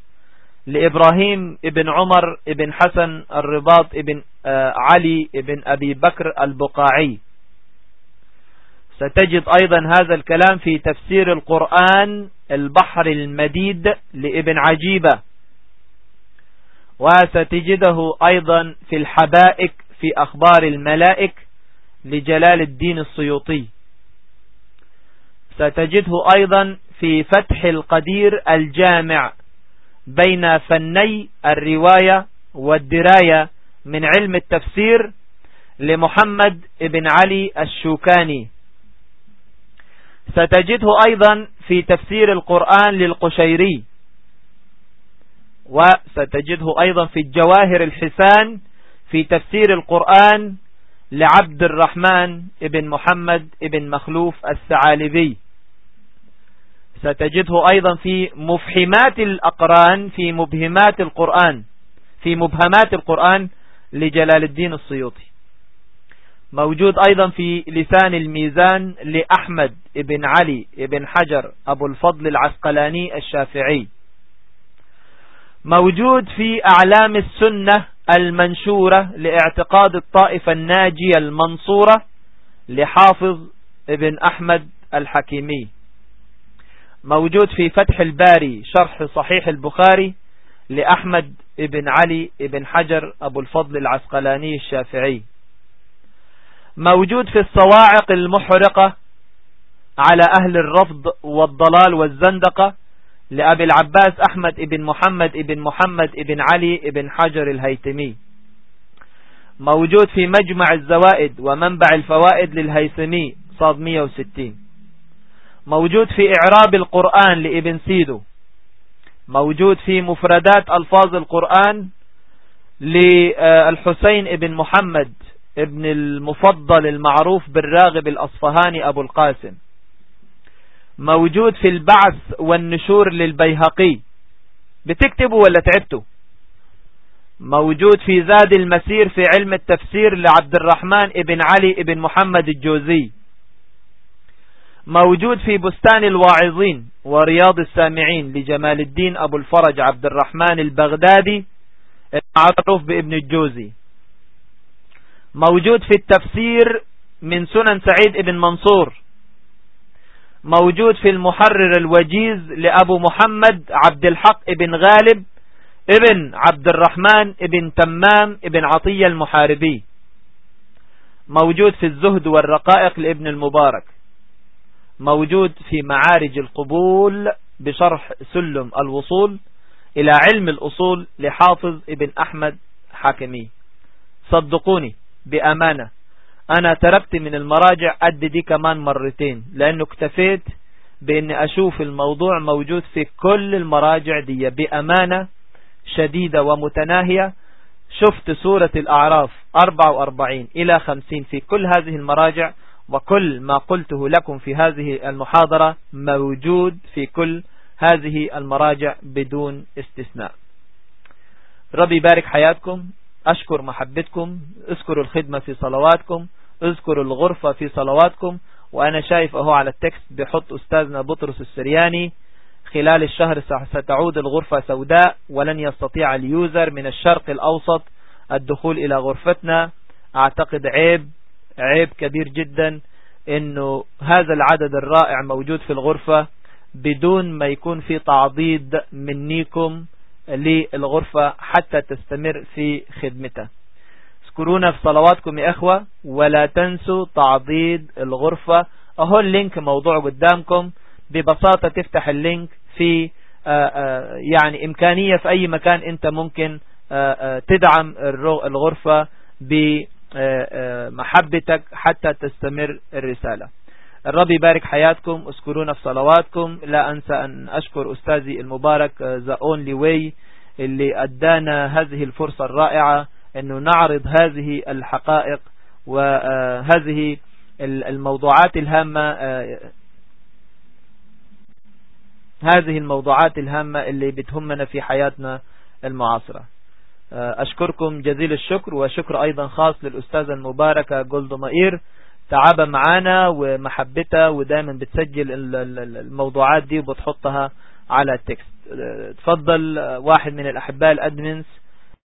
لإبراهيم ابن عمر ابن حسن الرباط ابن علي ابن أبي بكر البقاعي. ستجد أيضا هذا الكلام في تفسير القرآن البحر المديد لابن عجيبة. وستجده أيضا في الحبائك في أخبار الملائك لجلال الدين السيوطي. ستجده أيضا في فتح القدير الجامع بين فني الرواية والدراية من علم التفسير لمحمد بن علي الشوكاني. ستجده أيضا في تفسير القرآن للقشيري. وستجده أيضا في الجواهر الحسان في تفسير القرآن لعبد الرحمن ابن محمد ابن مخلوف السعالبي ستجده أيضا في مفهمات الأقران في مبهمات القرآن في مبهمات القرآن لجلال الدين السيوطي. موجود أيضا في لسان الميزان لأحمد ابن علي ابن حجر أبو الفضل العسقلاني الشافعي. موجود في أعلام السنة المنشورة لاعتقاد الطائفة الناجية المنصورة لحافظ ابن أحمد الحكيمي. موجود في فتح الباري شرح صحيح البخاري لأحمد ابن علي ابن حجر أبو الفضل العسقلاني الشافعي. موجود في الصواعق المحرقة على أهل الرفض والضلال والزندقة لأبي العباس أحمد ابن محمد ابن محمد ابن علي ابن حجر الهيتمي. موجود في مجمع الزوائد ومنبع الفوائد للهيثمي صاد 160 موجود في إعراب القرآن لابن سيدو. موجود في مفردات ألفاظ القرآن للحسين ابن محمد ابن المفضل المعروف بالراغب الأصفهاني أبو القاسم. موجود في البعث والنشور للبيهقي. بتكتبوا ولا تعبتوا موجود في زاد المسير في علم التفسير لعبد الرحمن ابن علي ابن محمد الجوزي. موجود في بستان الواعظين ورياض السامعين لجمال الدين أبو الفرج عبد الرحمن البغدادي المعروف بابن الجوزي. موجود في التفسير من سنن سعيد ابن منصور. موجود في المحرر الوجيز لأبو محمد عبد الحق ابن غالب ابن عبد الرحمن ابن تمام ابن عطية المحاربي. موجود في الزهد والرقائق لابن المبارك. موجود في معارج القبول بشرح سلم الوصول إلى علم الأصول لحافظ ابن أحمد حاكمي. صدقوني بأمانة أنا تركت من المراجع قد دي كمان مرتين لأنه اكتفيت بأني أشوف الموضوع موجود في كل المراجع دي. بأمانة شديدة ومتناهية شفت سورة الأعراف 44 إلى 50 في كل هذه المراجع وكل ما قلته لكم في هذه المحاضرة موجود في كل هذه المراجع بدون استثناء. ربي بارك حياتكم أشكر محبتكم اذكروا الخدمة في صلواتكم اذكروا الغرفة في صلواتكم وأنا شايف أهو على التكست بيحط أستاذنا بطرس السرياني خلال الشهر ستعود الغرفة سوداء ولن يستطيع اليوزر من الشرق الأوسط الدخول إلى غرفتنا. أعتقد عيب عيب كبير جدا إنه هذا العدد الرائع موجود في الغرفة بدون ما يكون في تعضيد منيكم للغرفة حتى تستمر في خدمتها. اذكرونا في صلواتكم يا إخوة ولا تنسوا تعضيد الغرفة. أهو ال link موضوع قدامكم. ببساطة تفتح ال link في آه، آه، يعني إمكانية في أي مكان أنت ممكن آه، تدعم الغرفة بمحبتك حتى تستمر الرسالة. الرب يبارك حياتكم اذكرونا في صلواتكم. لا أنسى أن أشكر أستاذي المبارك The Only Way اللي أدانا هذه الفرصة الرائعة إنه نعرض هذه الحقائق وهذه الموضوعات الهامة هذه الموضوعات الهامة اللي بتهمنا في حياتنا المعاصرة. أشكركم جزيل الشكر وشكر أيضا خاص للأستاذة المباركة جولد مائير. تعب معانا ومحبتها ودائما بتسجل الموضوعات دي وبتحطها على ال text. تفضل واحد من الأحباء ال admins